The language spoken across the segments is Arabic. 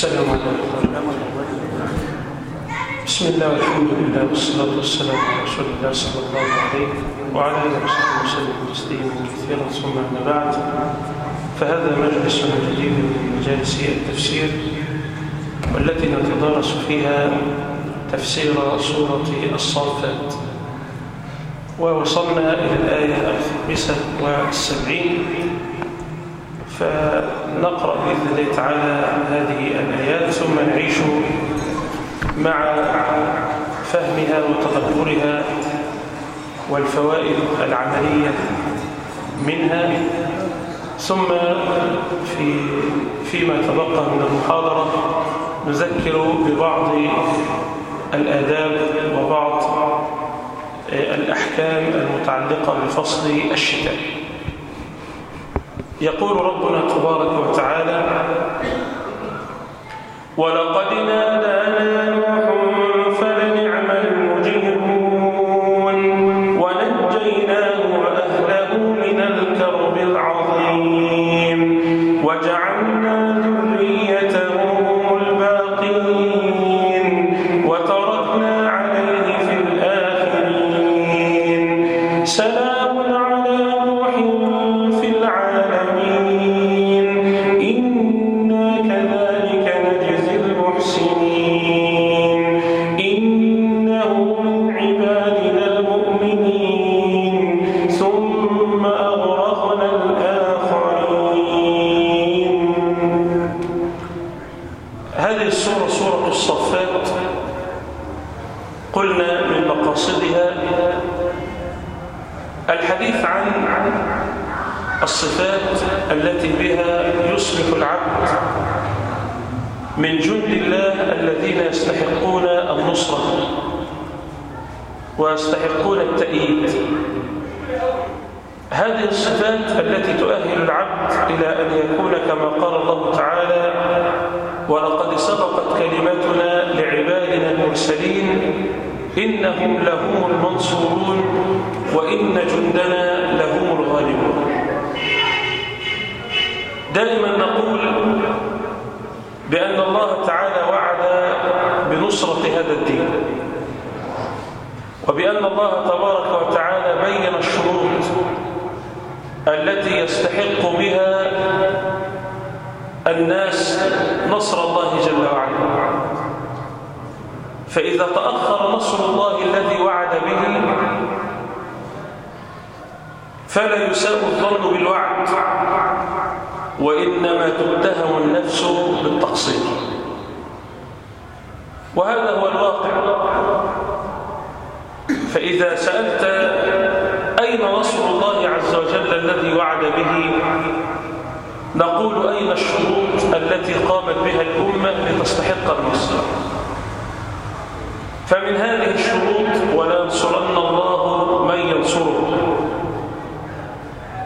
السلام عليكم بسم الله والحمد لله والصلاة والسلام على رسول الله صلى الله عليه وعلى آله وصحبه وسلم تسليما كثيرا ثم أما بعد. فهذا مجلس جديد من مجالس التفسير والتي نتدارس فيها تفسير سورة الصافات. ووصلنا إلى الآية الخامسة والسبعين. فنقرأ بإذن الله تعالى هذه الآيات ثم نعيش مع فهمها وتدبرها والفوائد العملية منها ثم في فيما تبقى من المحاضرة نذكر ببعض الآداب وبعض الأحكام المتعلقة بفصل الشتاء. يقول ربنا تبارك وتعالى ولقد نادانا نوح ويستحقون التأييد. هذه الصفات التي تؤهل العبد إلى أن يكون كما قال الله تعالى ولقد سبقت كلمتنا لعبادنا المرسلين إنهم لهم المنصورون وإن جندنا لهم الغالبون. دائما نقول بأن الله تعالى وعد بنصرة هذا الدين. وبأن الله تبارك وتعالى بين الشروط التي يستحق بها الناس نصر الله جل وعلا. فإذا تأخر نصر الله الذي وعد به فلا يساء الظن بالوعد وإنما تتهم النفس بالتقصير. وهذا هو الواقع. فإذا سألت أين نصر الله عز وجل الذي وعد به؟ نقول أين الشروط التي قامت بها الأمة لتستحق النصر؟ فمن هذه الشروط ولينصرن الله من ينصره.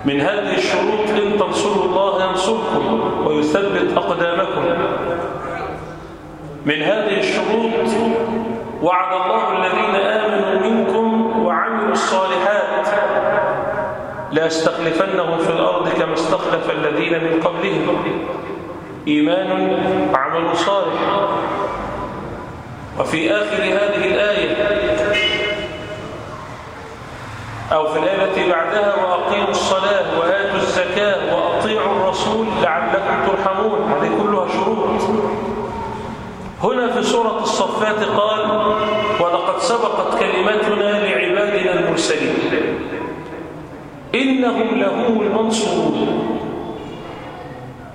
من هذه الشروط إن تنصروا الله ينصركم ويثبت أقدامكم. من هذه الشروط وعد الله الذين آمنوا منكم وعملوا الصالحات. لا استخلفنهم في الأرض كما استخلف الذين من قبلهم. إيمان وعمل صالح. وفي آخر هذه الآية أو في الآية التي بعدها وأقيموا الصلاة وآتوا الزكاة وأطيعوا الرسول لعلكم ترحمون. هذه شروط هنا في سورة الصفات قال ولقد سبقت كلمتنا لعبادنا المرسلين. إنهم لهم المنصورون.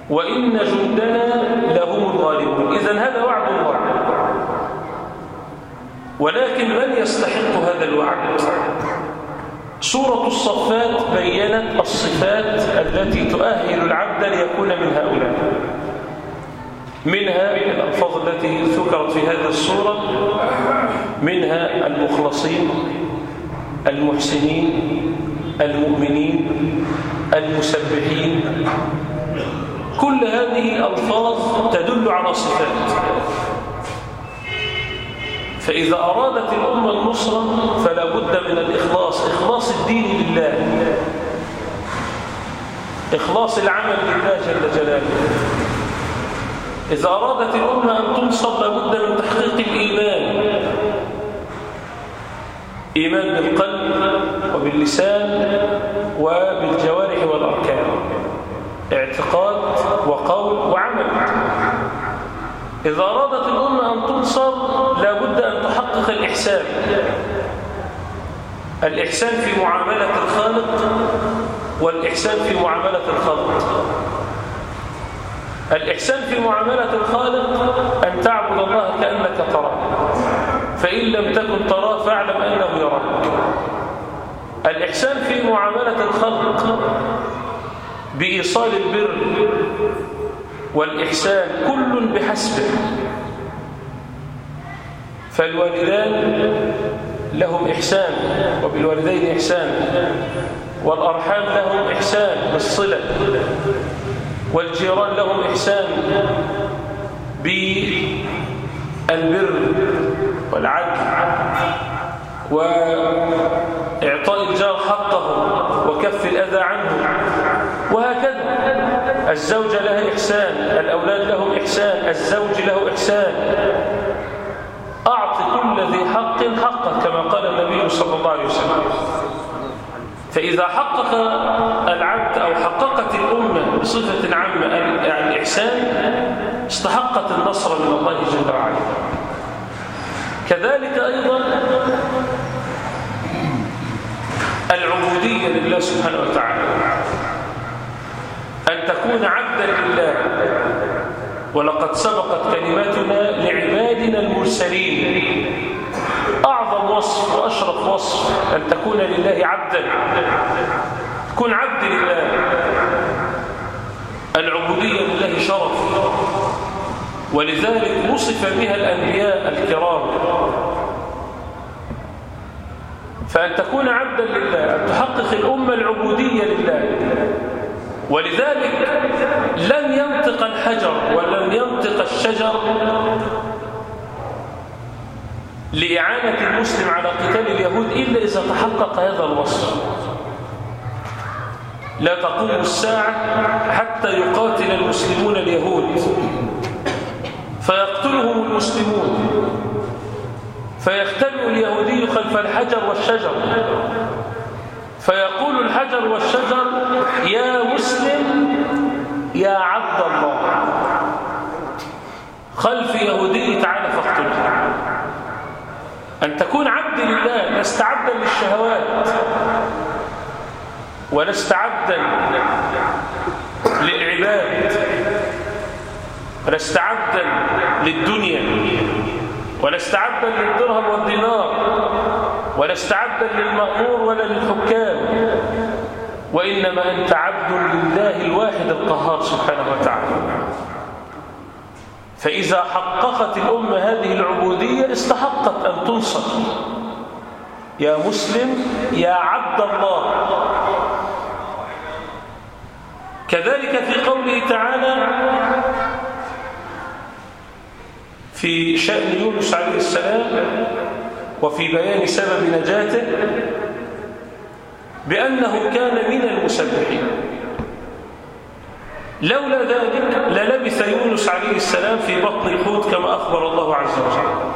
وإن جندنا لهم الغالبون. إذن هذا وعد الله ولكن من يستحق هذا الوعد؟ سورة الصفات بينت الصفات التي تؤهل العبد ليكون من هؤلاء. منها الألفاظ التي ذكرت في هذه السورة منها المخلصين المحسنين المؤمنين المسبحين. كل هذه ألفاظ تدل على صفات. فإذا أرادت الأمة النصرة فلا بد من الإخلاص إخلاص الدين لله. إخلاص العمل لله جل جلاله. إذا أرادت الأمة أن تنصر لابد من تحقيق الإيمان. إيمان بالقلب وباللسان وبالجوارح والأركان. اعتقاد وقول وعمل. إذا أرادت الأمة أن تنصر لابد أن تحقق الإحسان. الإحسان في معاملة الخالق والإحسان في معاملة الخلق. الإحسان في معاملة الخالق أن تعبد الله كأنك تراه. فإن لم تكن تراه فاعلم أنه يراك. الإحسان في معاملة الخلق بإيصال البر والإحسان كل بحسبه. فالوالدان لهم إحسان وبالوالدين إحسان والأرحام لهم إحسان بالصلة. والجيران لهم إحسان بالبر والعدل وإعطاء الجار حقه وكف الأذى عنه وهكذا. الزوجة لها إحسان الأولاد لهم إحسان الزوج له إحسان. أعط كل ذي حق حقه كما قال النبي صلى الله عليه وسلم. فإذا حقق العبد أو حققت الأمة بصفة عامة الإحسان استحقت النصر من الله جل وعلا. كذلك أيضا العبودية لله سبحانه وتعالى. أن تكون عبدا لله. ولقد سبقت كلماتنا لعبادنا المرسلين. أعظم وصف وأشرف وصف أن تكون لله عبدا. تكون عبد لله. العبودية لله شرف. ولذلك وصف بها الأنبياء الكرام. فأن تكون عبدا لله أن تحقق الأمة العبودية لله. ولذلك لن ينطق الحجر ولن ينطق الشجر لإعانة المسلم على قتال اليهود إلا إذا تحقق هذا الوصف. لا تقوم الساعة حتى يقاتل المسلمون اليهود. فيقتلهم المسلمون. فيختبئ اليهودي خلف الحجر والشجر. فيقول الحجر والشجر يا مسلم يا عبد الله خلف يهودي تعالى فاقتله أن تكون عبد لله لست عبدا للشهوات. ولست عبدا للعباد. ولست عبدا للدنيا. ولست عبدا للدرهم والدينار. ولست عبدا للمأمور ولا للحكام. وإنما أنت عبد لله الواحد القهار سبحانه وتعالى. فإذا حققت الأمة هذه العبودية استحقت أن تنصر يا مسلم يا عبد الله. كذلك في قوله تعالى في شأن يونس عليه السلام وفي بيان سبب نجاته بأنه كان من المسبحين. لولا ذلك للبث يونس عليه السلام في بطن الحوت كما أخبر الله عز وجل.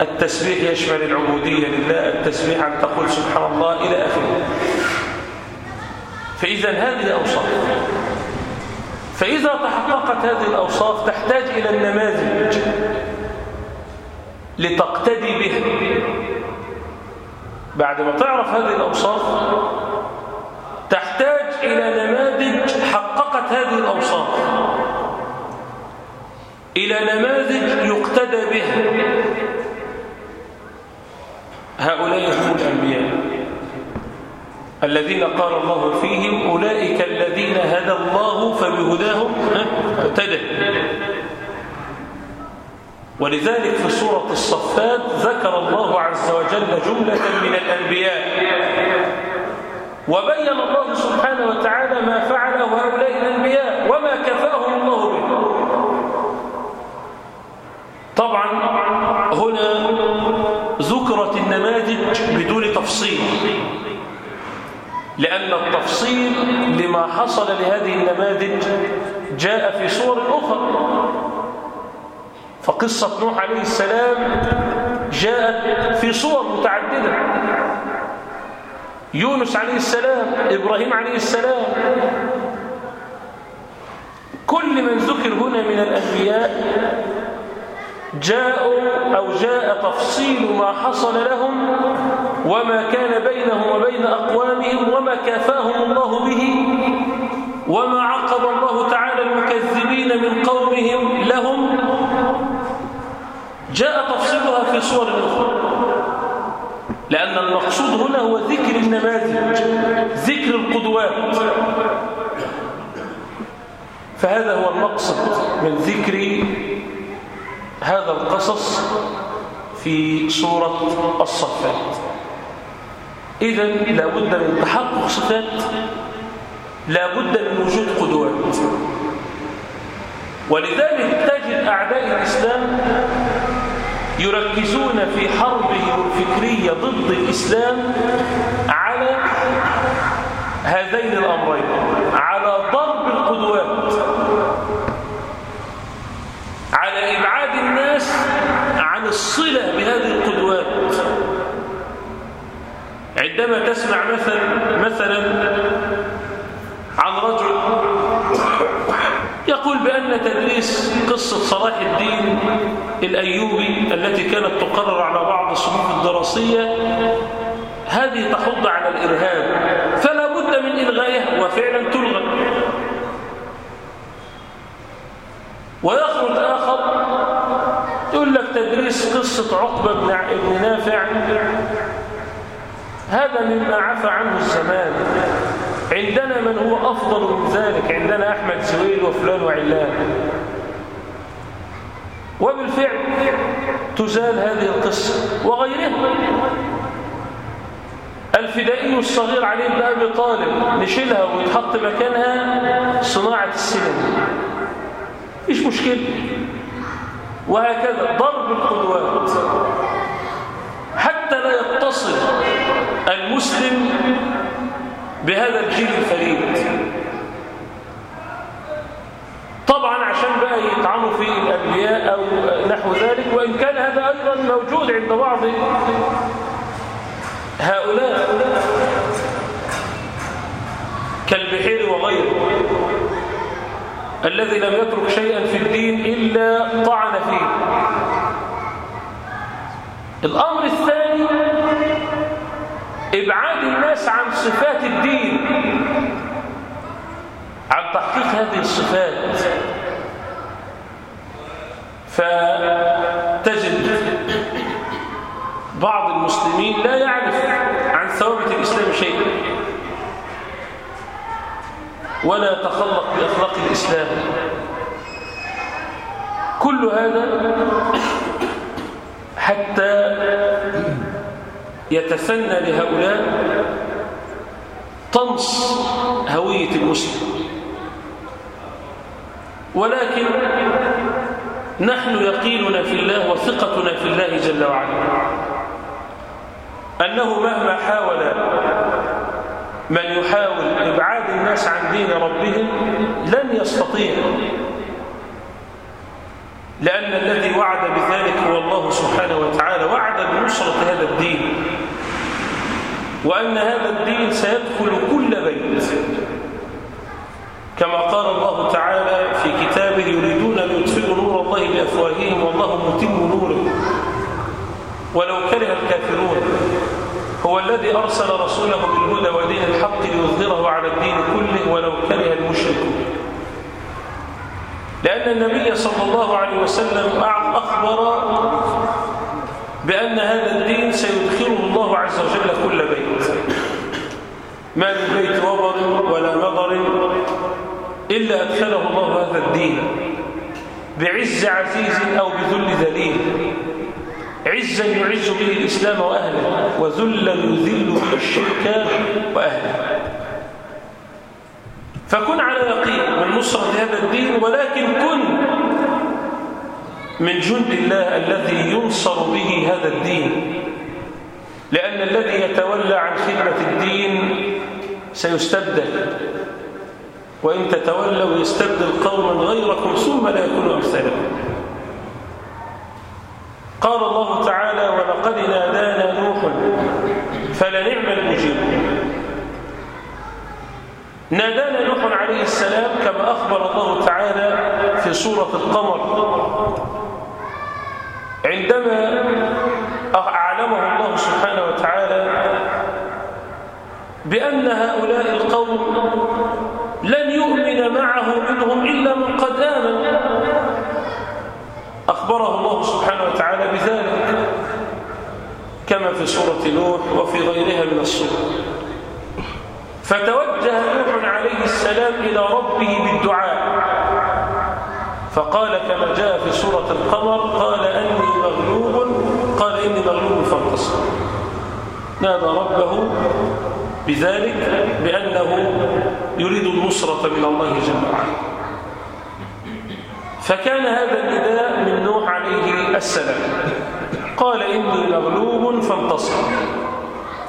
التسبيح يشمل العبودية لله التسبيح أن تقول سبحان الله إلى آخره. فإذا هذه أوصاف فإذا تحققت هذه الأوصاف تحتاج إلى النماذج لتقتدي به بعد ما تعرف هذه الأوصاف إلى نماذج حققت هذه الأوصاف. إلى نماذج يقتدى بها. هؤلاء هم الأنبياء. الذين قال الله فيهم أولئك الذين هدى الله فبهداهم اهتدى ولذلك في سورة الصفات ذكر الله عز وجل جملة من الأنبياء. وبين الله سبحانه وتعالى ما فعله هؤلاء الأنبياء وما كفاهم الله به. طبعا هنا ذكرت النماذج بدون تفصيل لأن التفصيل لما حصل لهذه النماذج جاء في صور أخرى. فقصة نوح عليه السلام جاءت في صور متعددة. يونس عليه السلام إبراهيم عليه السلام. كل من ذكر هنا من الأنبياء جاءوا أو جاء تفصيل ما حصل لهم وما كان بينهم وبين أقوامهم وما كافاهم الله به وما عقب الله تعالى المكذبين من قومهم لهم. جاء تفصيلها في صور أخرى لأن المقصود هنا هو ذكر النماذج ذكر القدوات. فهذا هو المقصد من ذكر هذا القصص في سورة الصفات. إذا لابد من تحقق صفات لابد من وجود قدوات. ولذلك تجد أعداء الإسلام يركزون في حربهم الفكرية ضد الإسلام على هذين الأمرين على ضرب القدوات على إبعاد الناس عن الصلة بهذه القدوات. عندما تسمع مثلا مثلا عن رجل يقول بأن تدريس قصة صلاح الدين الأيوبي التي كانت تقرر على بعض الصفوف الدراسية هذه تحض على الإرهاب فلا بد من إلغائها وفعلا تلغى. ويخرج آخر يقول لك تدريس قصة عقبة بن نافع هذا مما عفى عنه الزمان. عندنا من هو أفضل من ذلك؟ عندنا أحمد سويل وفلان وعلان. وبالفعل تزال هذه القصة وغيرها. الفدائي الصغير علي بن أبي طالب نشيلها ويتحط مكانها صناعة السينما. مش مشكلة. وهكذا ضرب القدوات. حتى لا يتصل المسلم بهذا الجيل الفريد. طبعا عشان بقى يطعنوا في الأنبياء أو نحو ذلك وإن كان هذا أيضا موجود عند بعض هؤلاء. كالبحير وغيره الذي لم يترك شيئا في الدين إلا طعن فيه. الأمر الثاني إبعاد الناس عن صفات الدين. عن تحقيق هذه الصفات. فتجد بعض المسلمين لا يعرف عن ثوابت الإسلام شيئا. ولا يتخلق بأخلاق الإسلام. كل هذا حتى يتثنى لهؤلاء طمس هوية المسلم. ولكن نحن يقيننا في الله وثقتنا في الله جل وعلا أنه مهما حاول من يحاول إبعاد الناس عن دين ربهم لن يستطيع لأن الذي وعد بذلك هو الله سبحانه وتعالى. وعد بنصرة هذا الدين. وأن هذا الدين سيدخل كل بيت كما قال الله تعالى في كتابه يريدون أن يطفئوا نور الله بأفواههم والله متم نوره. ولو كره الكافرون هو الذي أرسل رسوله بالهدى ودين الحق ليظهره على الدين كله ولو كره المشركون. لأن النبي صلى الله عليه وسلم أخبر بأن هذا الدين سيدخله الله عز وجل كل بيت. ما من بيت وبر ولا مضر إلا أدخله الله هذا الدين بعز عزيز أو بذل ذليل. عزا يعز به الإسلام وأهله وذلا يذل به الشرك وأهله. فكن على يقين من نصرة هذا الدين ولكن كن من جند الله الذي ينصر به هذا الدين. لأن الذي يتولى عن خدمة الدين سيستبدل. وإن تتولوا يستبدل قوما غيركم ثم لا يكونوا أمثالكم. قال الله تعالى ولقد نادانا نوح فلنعم المجيب. نادانا نوح عليه السلام كما أخبر الله تعالى في سورة القمر. عندما أعلمه الله سبحانه وتعالى بأن هؤلاء القوم لن يؤمن معه منهم إلا من قد آمن. أخبره الله سبحانه وتعالى بذلك كما في سورة نوح وفي غيرها من السور. فتوجه نوح عليه السلام إلى ربه بالدعاء. فقال كما جاء في سورة القمر قال أني مغلوب قال إني مغلوب فانتصر. نادى ربه بذلك بأنه يريد النصرة من الله جل وعلا فكان هذا النداء من نوح عليه السلام. قال إني مغلوب فانتصر.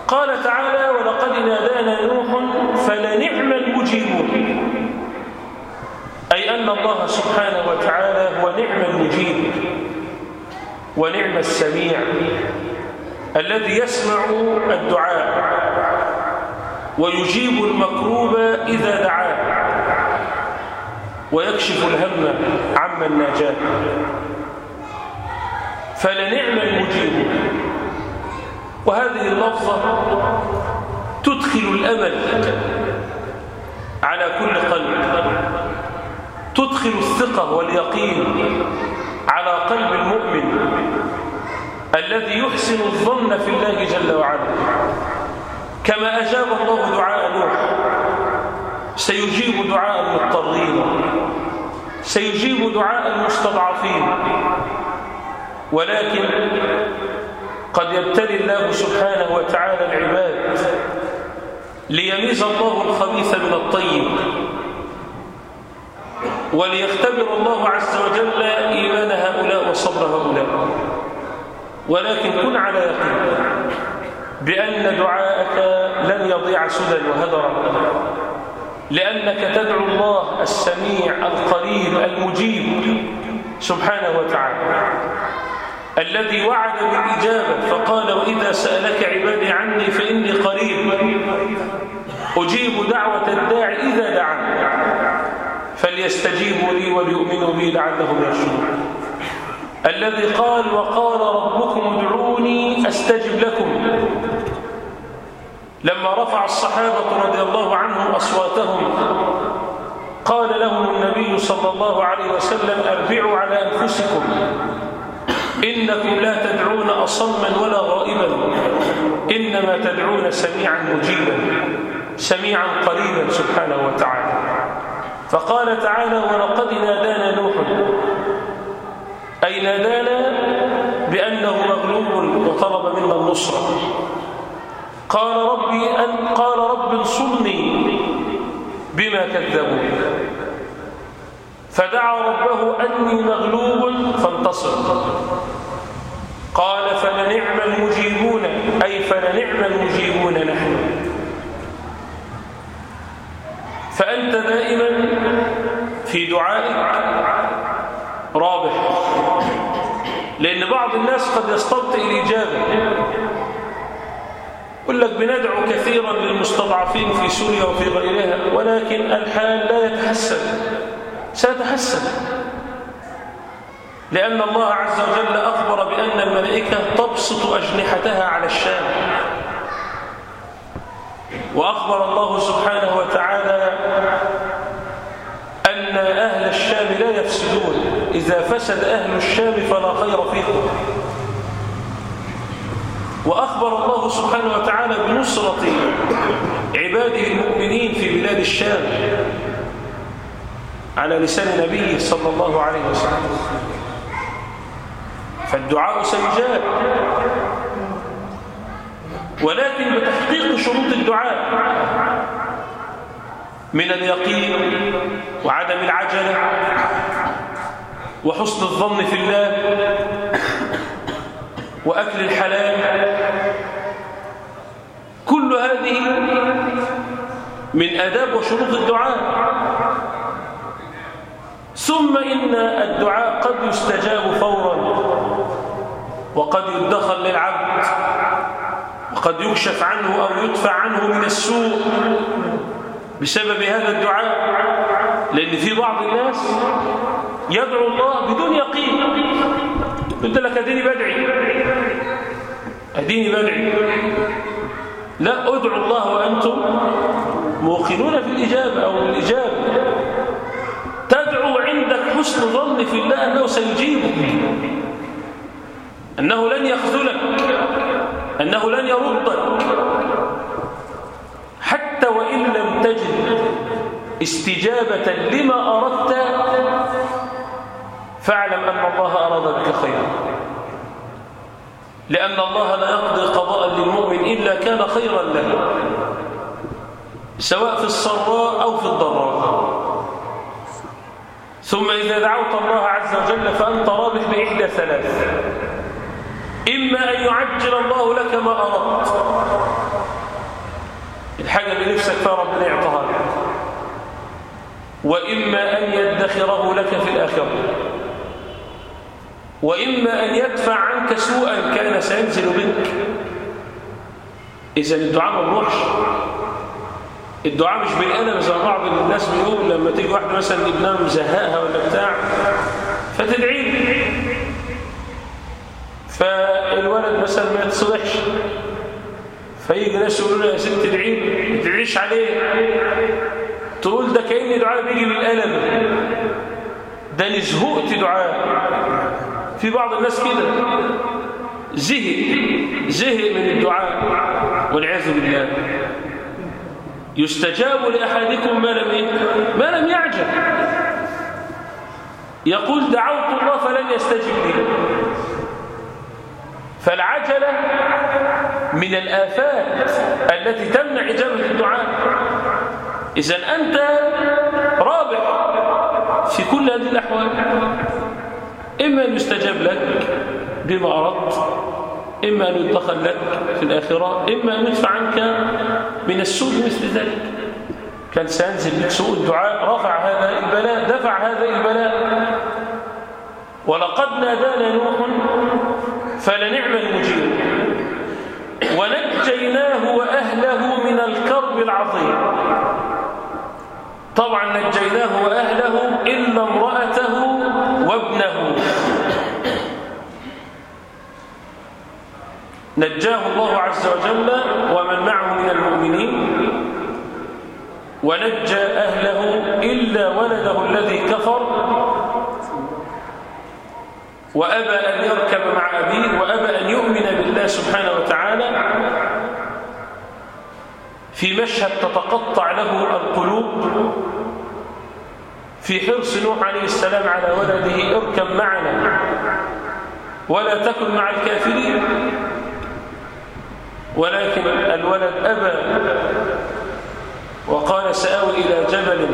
قال تعالى ولقد نادانا نوح فلنعم المجيبون أي أن الله سبحانه وتعالى هو نعم المجيب ونعم السميع الذي يسمع الدعاء ويجيب المكروب إذا دعاه ويكشف الهم عمن ناجاه فلنعم المجيب وهذه اللفظة تدخل الأمل على كل قلب تدخل الثقة واليقين على قلب المؤمن الذي يحسن الظن في الله جل وعلا. كما أجاب الله دعاء نوح سيجيب دعاء المضطرين سيجيب دعاء المستضعفين. ولكن قد يبتلي الله سبحانه وتعالى العباد ليميز الله الخبيث من الطيب. وليختبر الله عز وجل إيمان هؤلاء وصبر هؤلاء. ولكن كن على يقين بأن دعاءك لن يضيع سدى وهدرا لأنك تدعو الله السميع القريب المجيب سبحانه وتعالى. الذي وعد بالإجابة فقال وإذا سألك عبادي عني فإني قريب. أجيب دعوة الداعي إذا دعا فليستجيبوا لي وليؤمنوا بي لعلهم يرشدون. الذي قال وقال ربكم ادعوني أستجب لكم. لما رفع الصحابة رضي الله عنهم أصواتهم قال لهم النبي صلى الله عليه وسلم أربعوا على أنفسكم. إنكم لا تدعون أصما ولا غائبا. إنما تدعون سميعا مجيبا سميعا قريبا سبحانه وتعالى. فقال تعالى ولقد نادانا نوح أي نادانا بأنه مغلوب وطلب منا النصرة قال ربي أن قال رب انصرني بما كذبوا. فدعا ربه أني مغلوب فانتصر. قال فلنعم المجيبون أي فلنعم المجيبون نحن. فأنت دائما في دعائك رابح. لأن بعض الناس قد يستبطئ الإجابة. يقول لك بندعو كثيرا للمستضعفين في سوريا وفي غيرها ولكن الحال لا يتحسن. سيتحسن. لأن الله عز وجل أخبر بأن الملائكة تبسط أجنحتها على الشام. وأخبر الله سبحانه وتعالى أن أهل الشام لا يفسدون. إذا فسد أهل الشام فلا خير فيهم. وأخبر الله سبحانه وتعالى بنصرة عباده المؤمنين في بلاد الشام على لسان نبيه صلى الله عليه وسلم. فالدعاء سيجاب. ولكن بتحقيق شروط الدعاء من اليقين وعدم العجلة وحسن الظن في الله وأكل الحلال. كل هذه من أداب وشروط الدعاء. ثم إن الدعاء قد يستجاب فورا وقد يدخل للعبد. وقد يكشف عنه أو يدفع عنه من السوء بسبب هذا الدعاء لأن في بعض الناس يدعو الله بدون يقين. قلت لك أديني بدعي. أديني بدعي. لا ادعوا الله وأنتم موقنون في الإجابة أو الإجابة تدعو عندك حسن ظن في الله أنه سيجيبك. أنه لن يخذلك. أنه لن يردك حتى وإن لم تجد استجابة لما أردت فاعلم أن الله أراد بك خيرا. لأن الله لا يقضي قضاء للمؤمن إلا كان خيرا له سواء في السراء أو في الضراء. ثم إذا دعوت الله عز وجل فأنت رابح بإحدى ثلاث. إما أن يعجل الله لك ما أردت. الحاجة اللي نفسك فيها ربنا يعطيها لك. وإما أن يدخره لك في الآخرة. وإما أن يدفع عنك سوءا كان سينزل بك إذا الدعاء ما بروحش. الدعاء مش بالقلم زي بعض الناس بيقول لما تيجي واحدة مثلا ابنها مزهقها ولا بتاع فتدعي. له فالولد مثلا ما يتصلحش. فيجي ناس يقولوا له يا ست ما تدعيش عليه. تقول ده كأن دعاء بيجي بالقلم. ده أنا زهقت دعاء. في بعض الناس كده. زهق زهق من الدعاء والعياذ بالله. يستجاب لأحدكم ما لم إيه؟ ما لم يعجب. يقول دعوت الله فلن يستجب لي. فالعجلة من الآفات التي تمنع إجابة الدعاء. إذا أنت رابح في كل هذه الأحوال إما أن يستجاب لك بما أردت إما أن يدخل لك في الآخرة إما أن يدفع عنك من السوء مثل ذلك. كان سينزل لك سوء الدعاء رفع هذا البلاء دفع هذا البلاء. ولقد نادانا نوح فلنعم المجيب. ونجيناه وأهله من الكرب العظيم. طبعا نجيناه وأهله إلا امرأته وابنه. نجاه الله عز وجل ومن معه من المؤمنين. ونجى أهله إلا ولده الذي كفر. وأبى أن يركب مع أبيه وأبى أن يؤمن بالله سبحانه وتعالى. في مشهد تتقطع له القلوب في حرص نوح عليه السلام على ولده اركب معنا. ولا تكن مع الكافرين. ولكن الولد أبى. وقال سآوي إلى جبل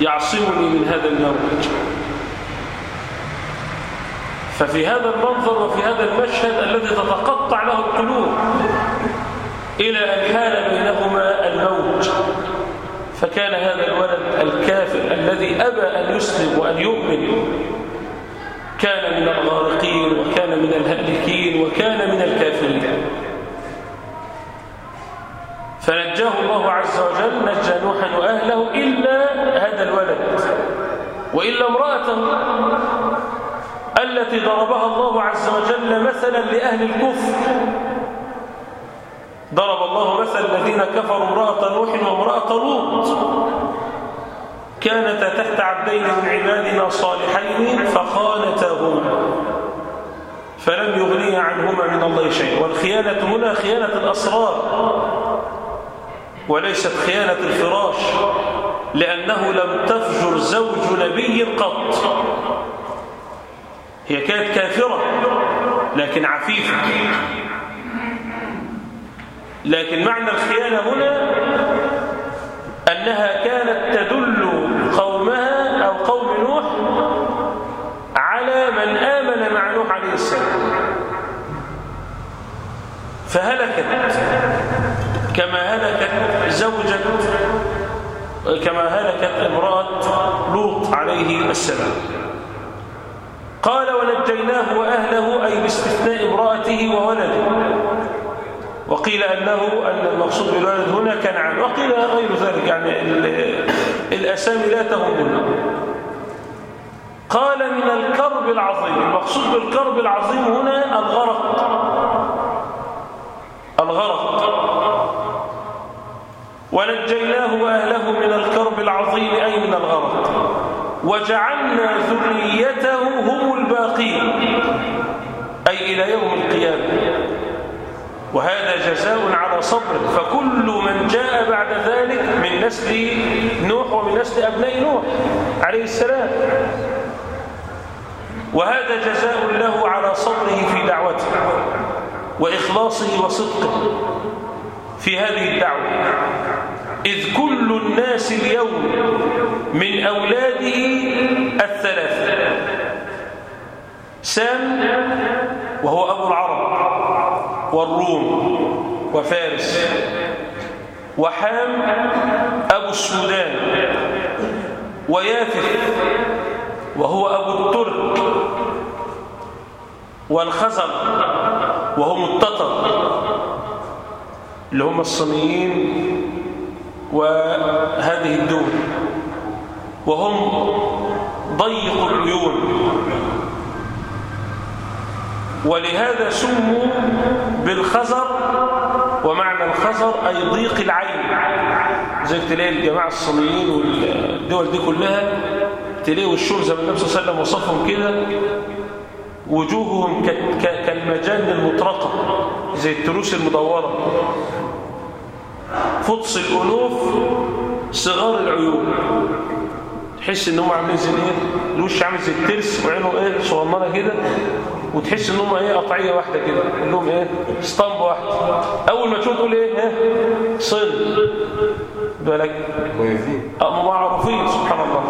يعصمني من هذا الموج ففي هذا المنظر وفي هذا المشهد الذي تتقطع له القلوب إلى أن حال بينهما الموج فكان هذا الولد الكافر الذي أبى أن يسلم وأن يؤمن كان من الغارقين وكان من الهالكين وكان من الكافرين. فنجاه الله عز وجل نجى نوحا وأهله إلا هذا الولد وإلا امرأته التي ضربها الله عز وجل مثلا لأهل الكفر. ضرب الله مثل الذين كفروا امرأة نوح وامرأة لوط. كانتا تحت عبدين من عبادنا صالحين فخانتاهما. فلم يغني عنهما من الله شيء والخيانة هنا خيانة الأسرار. وليست خيانة الفراش. لأنه لم تفجر زوج نبي قط. هي كانت كافرة لكن عفيفة. لكن معنى الخيانة هنا أنها كانت تدل قومها أو قوم نوح على من آمن مع نوح عليه السلام. فهلكت كما هلكت زوجة كما هلكت امرأة لوط عليه السلام. قال ونجيناه وأهله أي باستثناء امرأته وولده. وقيل أنه أن المقصود بالولد هنا كنعان وقيل غير ذلك يعني الأسامي لا تهمنا قال من الكرب العظيم. المقصود بالكرب العظيم هنا الغرق. الغرق. ونجيناه وأهله من الكرب العظيم أي من الغرق. وجعلنا ذريته هم الباقين. أي إلى يوم القيامة. وهذا جزاء على صبر. فكل من جاء بعد ذلك من نسل نوح ومن نسل أبناء نوح عليه السلام. وهذا جزاء له على صبره في دعوته وإخلاصه وصدقه في هذه الدعوة. إذ كل الناس اليوم من أولاده الثلاثة سام وهو أبو العرب والروم وفارس وحام أبو السودان ويافث وهو أبو الترك والخزر وهم التتر اللي هم الصينيين وهذه الدول. وهم ضيق العيون. ولهذا سموا بالخزر ومعنى الخزر أي ضيق العين. زي تلاقي الجماعة الصينيين والدول دي كلها تلاقي وشهم زي ما النبي صلى الله عليه وسلم وصفهم كده وجوههم كالمجان المطرقة زي التروس المدورة. فطس الأنوف صغار العيون. تحس إن هم عاملين زي إيه؟ الوش عامل زي الترس وعينه إيه؟ صغننة كده وتحس إن هم إيه؟ قطعية واحدة كده كلهم إيه؟ اسطمبة واحدة. أول ما تشوف تقول إيه؟ إيه؟ صن بالك؟ آه معروفين سبحان الله.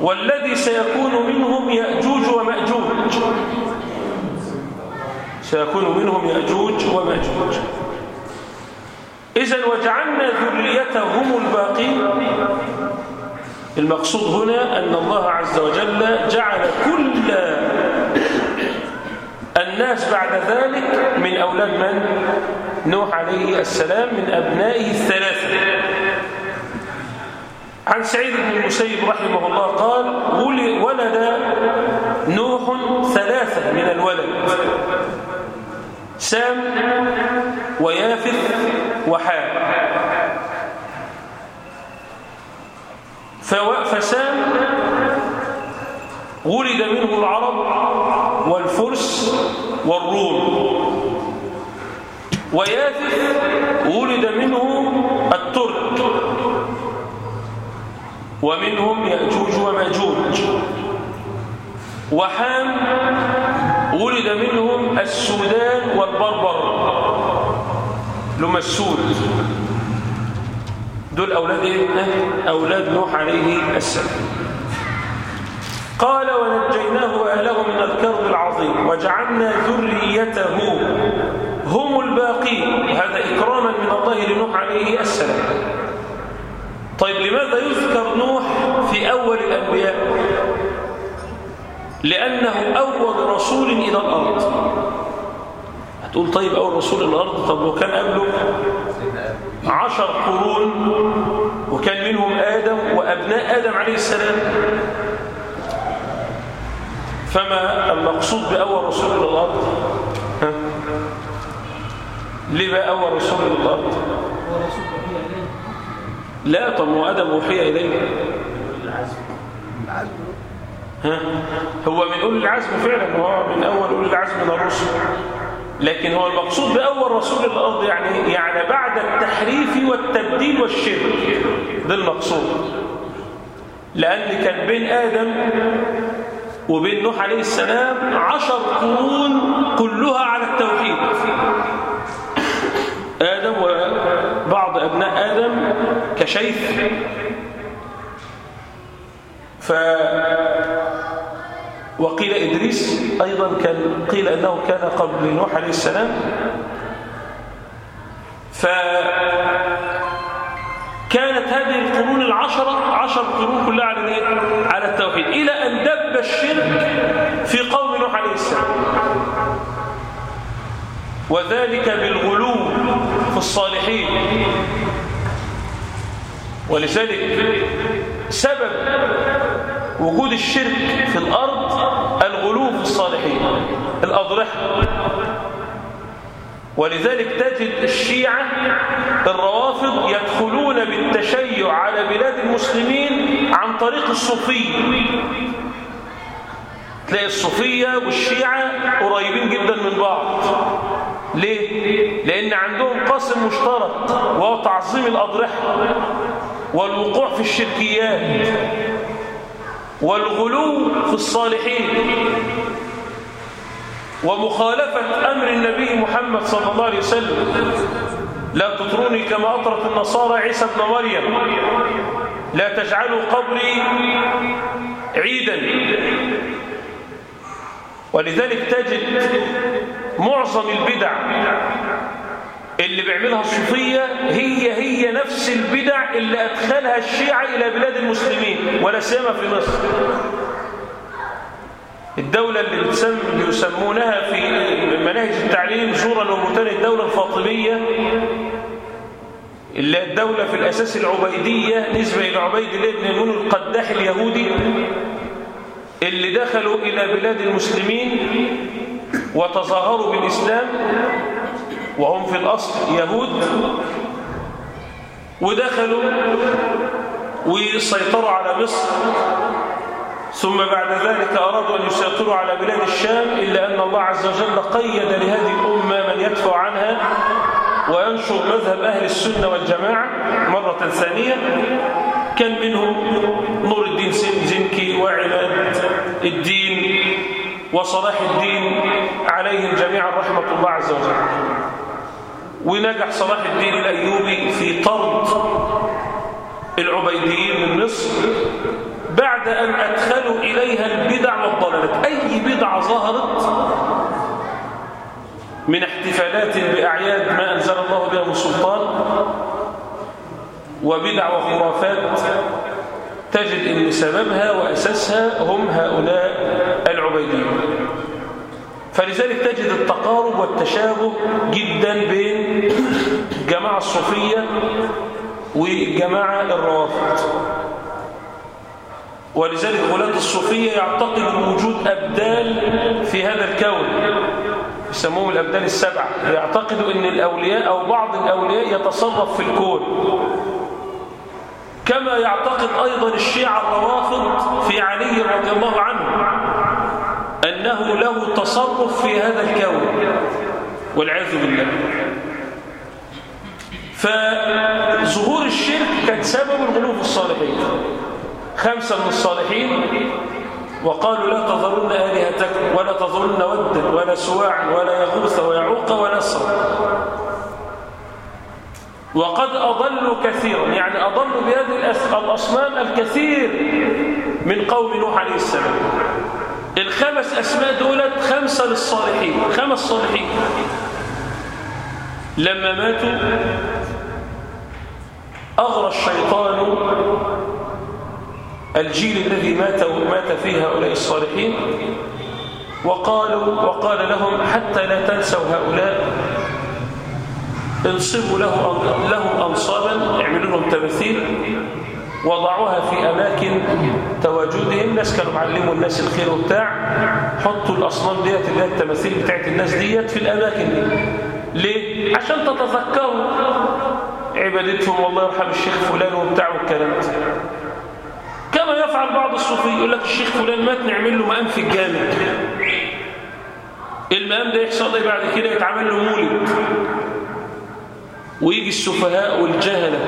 والذي سيكون منهم يأجوج ومأجوج. سيكون منهم يأجوج ومأجوج. اذا وجعلنا ذريتهم الباقين. المقصود هنا أن الله عز وجل جعل كل الناس بعد ذلك من أولاد من؟ نوح عليه السلام من أبنائه الثلاثة. عن سعيد بن المسيب رحمه الله قال ولد نوح ثلاثة من الولد. سام ويافث وحام فسام ولد منه العرب والفرس والروم. ويافث ولد منه الترك. ومنهم يأجوج ومأجوج. وحام ولد منهم السودان والبربر. لما السود. دول أولاد إيه؟ أولاد نوح عليه السلام. قال ونجيناه وأهله من الكرب العظيم وجعلنا ذريته هم الباقين. وهذا إكراما من الله لنوح عليه السلام. طيب لماذا يذكر نوح في أول الأنبياء؟ لأنه أول رسول إلى الأرض. هتقول طيب أول رسول إلى الأرض؟ طب وكان قبله؟ عشر قرون. وكان منهم آدم وأبناء آدم عليه السلام. فما المقصود بأول رسول إلى الأرض؟ ها؟ أول رسول إلى الأرض؟ لا طب وآدم وحي إليه. ها؟ هو من أولي العزم فعلا هو من أول أولي العزم من الرسل. لكن هو المقصود بأول رسول الأرض يعني يعني بعد التحريف والتبديل والشرك. ده المقصود. لأن كان بين آدم وبين نوح عليه السلام عشر قرون كلها على التوحيد. آدم وبعض أبناء آدم كشيث وقيل إدريس أيضا كان قيل أنه كان قبل نوح عليه السلام. كانت هذه القرون العشرة عشر قرون كلها على الايه؟ على التوحيد. إلى أن دب الشرك في قوم نوح عليه السلام. وذلك بالغلو في الصالحين. ولذلك سبب وجود الشرك في الأرض الغلو في الصالحين الأضرحة. ولذلك تجد الشيعة الروافض يدخلون بالتشيع على بلاد المسلمين عن طريق الصوفية. تلاقي الصوفية والشيعة قريبين جدا من بعض. ليه؟ لأن عندهم قاسم مشترك وهو تعظيم الأضرحة والوقوع في الشركيات. والغلو في الصالحين. ومخالفة أمر النبي محمد صلى الله عليه وسلم. لا تطروني كما أطرت النصارى عيسى ابن مريم. لا تجعلوا قبري عيدا. ولذلك تجد معظم البدع اللي بيعملها الصوفية هي هي نفس البدع اللي أدخلها الشيعة إلى بلاد المسلمين ولا سيما في مصر. الدولة اللي يسمونها في مناهج التعليم زورا ومتاني الدولة الفاطمية اللي الدولة في الأساس العبيدية نسبة إلى عبيد الله بن القداح اليهودي اللي دخلوا إلى بلاد المسلمين وتظاهروا بالإسلام وهم في الأصل يهود ودخلوا وسيطروا على مصر. ثم بعد ذلك أرادوا أن يسيطروا على بلاد الشام إلا أن الله عز وجل قيد لهذه الأمة من يدفع عنها وينشر مذهب أهل السنة والجماعة مرة ثانية. كان منهم نور الدين زنكي وعماد الدين وصلاح الدين عليهم جميعا رحمة الله عز وجل. ونجح صلاح الدين الأيوبي في طرد العبيديين من مصر بعد أن أدخلوا إليها البدع والضلالات أي بدعة ظهرت من احتفالات بأعياد ما أنزل الله بها من سلطان وبدع وخرافات تجد أن سببها وأساسها هم هؤلاء العبيديون. فلذلك تجد التقارب والتشابه جدا بين الجماعة الصوفية والجماعة الروافض. ولذلك غلاة الصوفية يعتقد وجود أبدال في هذا الكون يسموهم الأبدال السبعة. يعتقدوا أن الأولياء أو بعض الأولياء يتصرف في الكون. كما يعتقد أيضا الشيعة الروافض في علي رضي الله عنه أنه له تصرف في هذا الكون والعياذ بالله. فظهور الشرك كان سبب الغلو في الصالحين. خمسة من الصالحين وقالوا لا تظلن آلهتكم ولا تظلن ودا ولا سواعا ولا يغوث ويعوق ونسرا وقد أضلوا كثيرا يعني أضلوا بهذه الأصنام الكثير من قوم نوح عليه السلام. الخمس أسماء دولت خمسة للصالحين خمس صالحين. لما ماتوا أغرى الشيطان الجيل الذي مات ومات فيه هؤلاء الصالحين وقالوا وقال لهم حتى لا تنسوا هؤلاء انصبوا له لهم أنصابا اعملوا لهم تماثيل. وضعوها في أماكن تواجدهم. ناس كانوا معلموا الناس الخير وبتاع حطوا الأصنام ديت اللي هي التماثيل بتاعت الناس ديت في الأماكن دي. ليه؟ عشان تتذكروا عبادتهم والله يرحم الشيخ فلان وبتاع والكلام ده. كما يفعل بعض الصوفيه يقول لك الشيخ فلان مات نعمل له مقام في الجامع. المقام ده يحصل إيه بعد كده يتعمل له مولد. ويجي السفهاء والجهلة.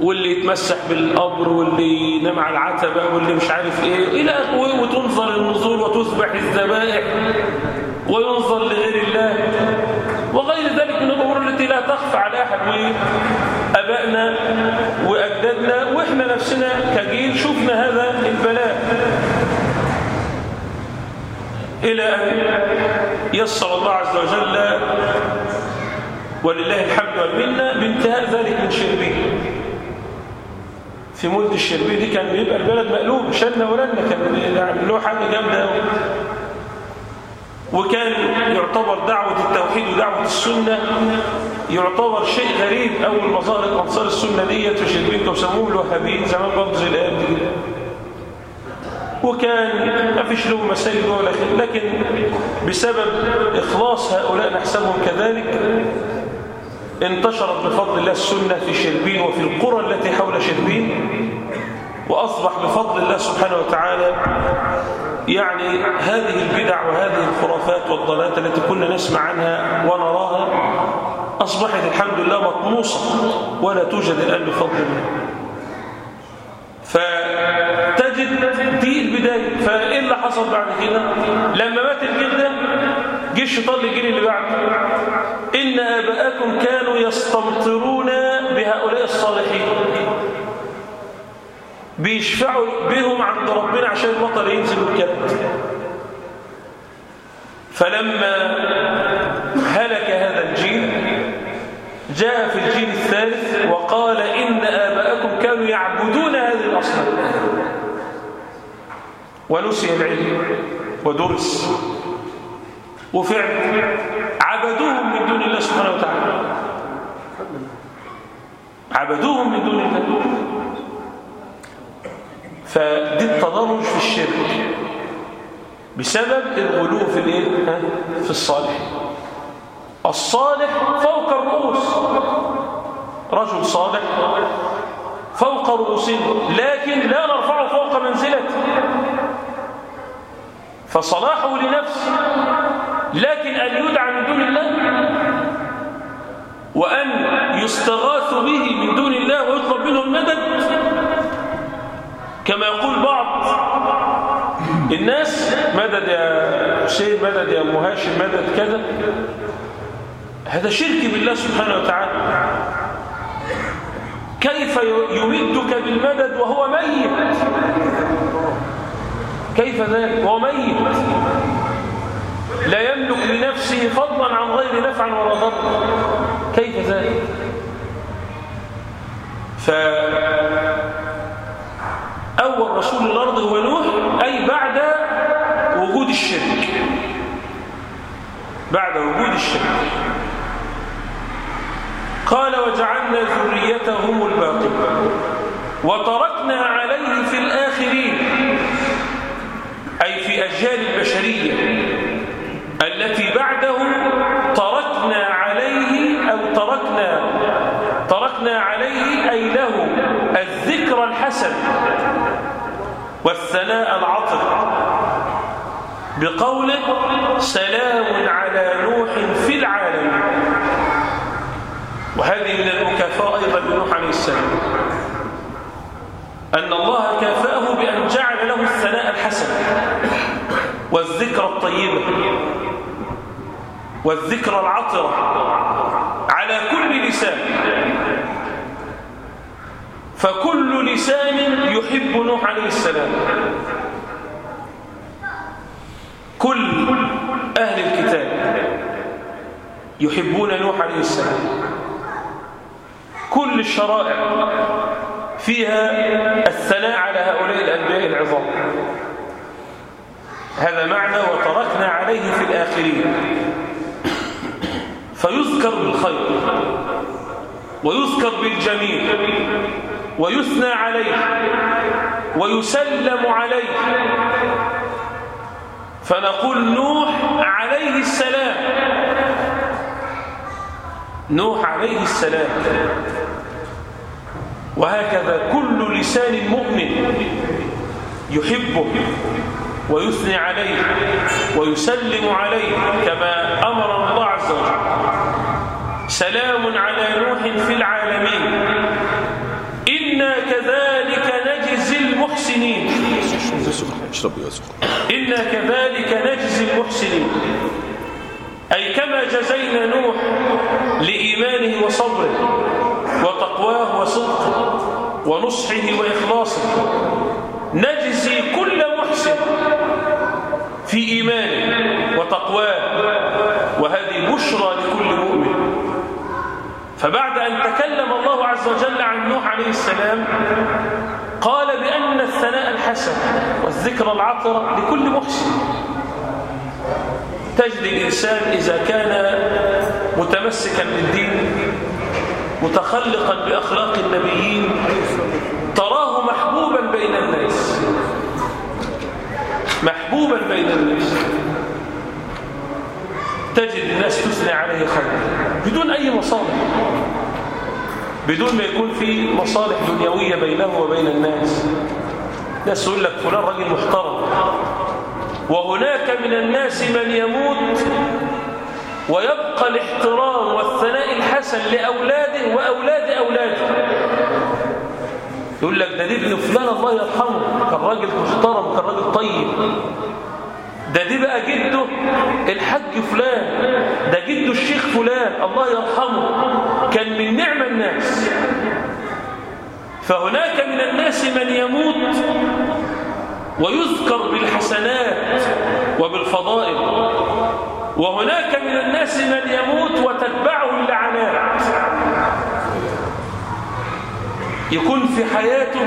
واللي يتمسح بالقبر واللي ينام على العتبة واللي مش عارف إيه إلى اخره وتنظر النذور وتذبح الذبائح وينظر لغير الله. وغير ذلك من الأمور التي لا تخفى على أحد. وأبائنا وأجدادنا وإحنا نفسنا كجيل شفنا هذا البلاء. إلى أن يسر الله عز وجل ولله الحمد والمنة بانتهاء ذلك من شربين في مولد الشربين دي كان بيبقى البلد مقلوب شلنا ولنا كان له حاجة جامدة وكان يعتبر دعوة التوحيد ودعوة السنة. يعتبر شيء غريب. أول ما ظهرت أنصار السنة ديت في شربين كانوا يسموهم الوهابيين زمان برضه زي الأيام دي وكان ما فيش لهم مساجد ولا خير. لكن بسبب إخلاص هؤلاء نحسبهم كذلك انتشرت بفضل الله السنة في شربين وفي القرى التي حول شربين وأصبح بفضل الله سبحانه وتعالى يعني هذه البدع وهذه الخرافات والضلالات التي كنا نسمع عنها ونراها أصبحت الحمد لله مطموسة ولا توجد الآن بفضل الله. فتجد دي البداية فإيه اللي حصل بعد كده؟ لما مات الجيل ده جه الشيطان للجيل اللي بعده إن آباءكم كانوا يستمطرون بهؤلاء الصالحين. بيشفعوا بهم عند ربنا عشان المطر ينزل والكبت فلما هلك هذا الجيل جاء في الجيل الثالث وقال إن آباءكم كانوا يعبدون هذه الأصنام. ونسي العلم ودرس. وفعل عبدوهم من دون الله سبحانه وتعالى. عبدوهم من دون الله. فدي التدرج في الشرك بسبب الغلو في الايه؟ في الصالح. الصالح فوق الرؤوس. رجل صالح فوق رؤوسهم لكن لا نرفعه فوق منزلته فصلاحه لنفسه. لكن أن يدعى من دون الله وأن يستغاث به من دون الله ويطلب منه المدد. كما يقول بعض الناس مدد يا حسين مدد يا مهاشم مدد كذا. هذا شرك بالله سبحانه وتعالى. كيف يمدك بالمدد وهو ميت؟ كيف ذلك؟ وهو ميت. لا يملك لنفسه فضلا عن غير نفع ولا ضر كيف ذلك؟ فأول رسول الأرض هو نوح أي بعد وجود الشرك. بعد وجود الشرك. قال وجعلنا ذريتهم الباقين. وتركنا عليه في الآخرين أي في أجيال البشرية. التي بعدهم تركنا عليه أو تركنا تركنا عليه أي له الذكر الحسن والثناء العطر بقوله سلام على نوح في العالمين. وهذه من المكافأة أيضا لنوح عليه السلام. أن الله كافأه بأن جعل له الثناء الحسن والذكر الطيبة والذكر العطرة على كل لسان. فكل لسان يحب نوح عليه السلام. كل أهل الكتاب يحبون نوح عليه السلام. كل الشرائع فيها الثناء على هؤلاء الأنبياء العظام. هذا معنى وتركنا عليه في الآخرين. فيذكر بالخير ويذكر بالجميل ويثنى عليه ويسلم عليه. فنقول نوح عليه السلام. نوح عليه السلام. وهكذا كل لسان مؤمن يحبه. ويثني عليه ويسلم عليه كما أمر الله عز وجل. سلام على نوح في العالمين. إنا كذلك نجزي المحسنين. إنا كذلك نجزي المحسنين. أي كما جزينا نوح لإيمانه وصبره وتقواه وصدقه ونصحه وإخلاصه. نجزي كل في إيمانه وتقواه وهذه بشرى لكل مؤمن. فبعد أن تكلم الله عز وجل عن نوح عليه السلام قال بأن الثناء الحسن والذكر العطر لكل محسن. تجد الإنسان إذا كان متمسكا بالدين متخلقا بأخلاق النبيين تراه محبوبا بين الناس محبوبا بين الناس تجد الناس تثني عليه خير بدون أي مصالح. بدون ما يكون في مصالح دنيوية بينه وبين الناس. ناس يقول لك فلان راجل محترم. وهناك من الناس من يموت ويبقى الاحترام والثناء الحسن لأولاده وأولاد أولاده. يقول لك ده ابن فلان الله يرحمه كان راجل محترم كان راجل طيب. ده دي بقى جده الحج فلان ده جده الشيخ فلان الله يرحمه. كان من نعم الناس. فهناك من الناس من يموت ويذكر بالحسنات وبالفضائل. وهناك من الناس من يموت وتتبعه اللعنات. يكون في حياته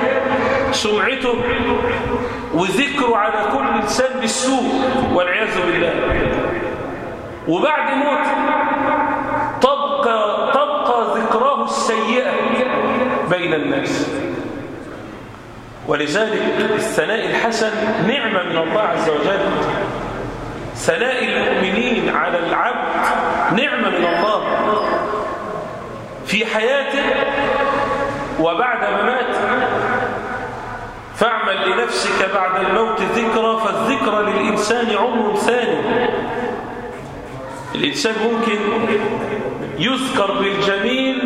سمعته وذكره على كل لسان بالسوء والعياذ بالله. وبعد موت تبقى, تبقى ذكراه السيئة بين الناس. ولذلك الثناء الحسن نعمة من الله عز وجل. ثناء المؤمنين على العبد نعمة من الله. في حياته وبعد مماته فاعمل لنفسك بعد الموت ذكرى فالذكرى للإنسان عمر ثاني. الإنسان ممكن يذكر بالجميل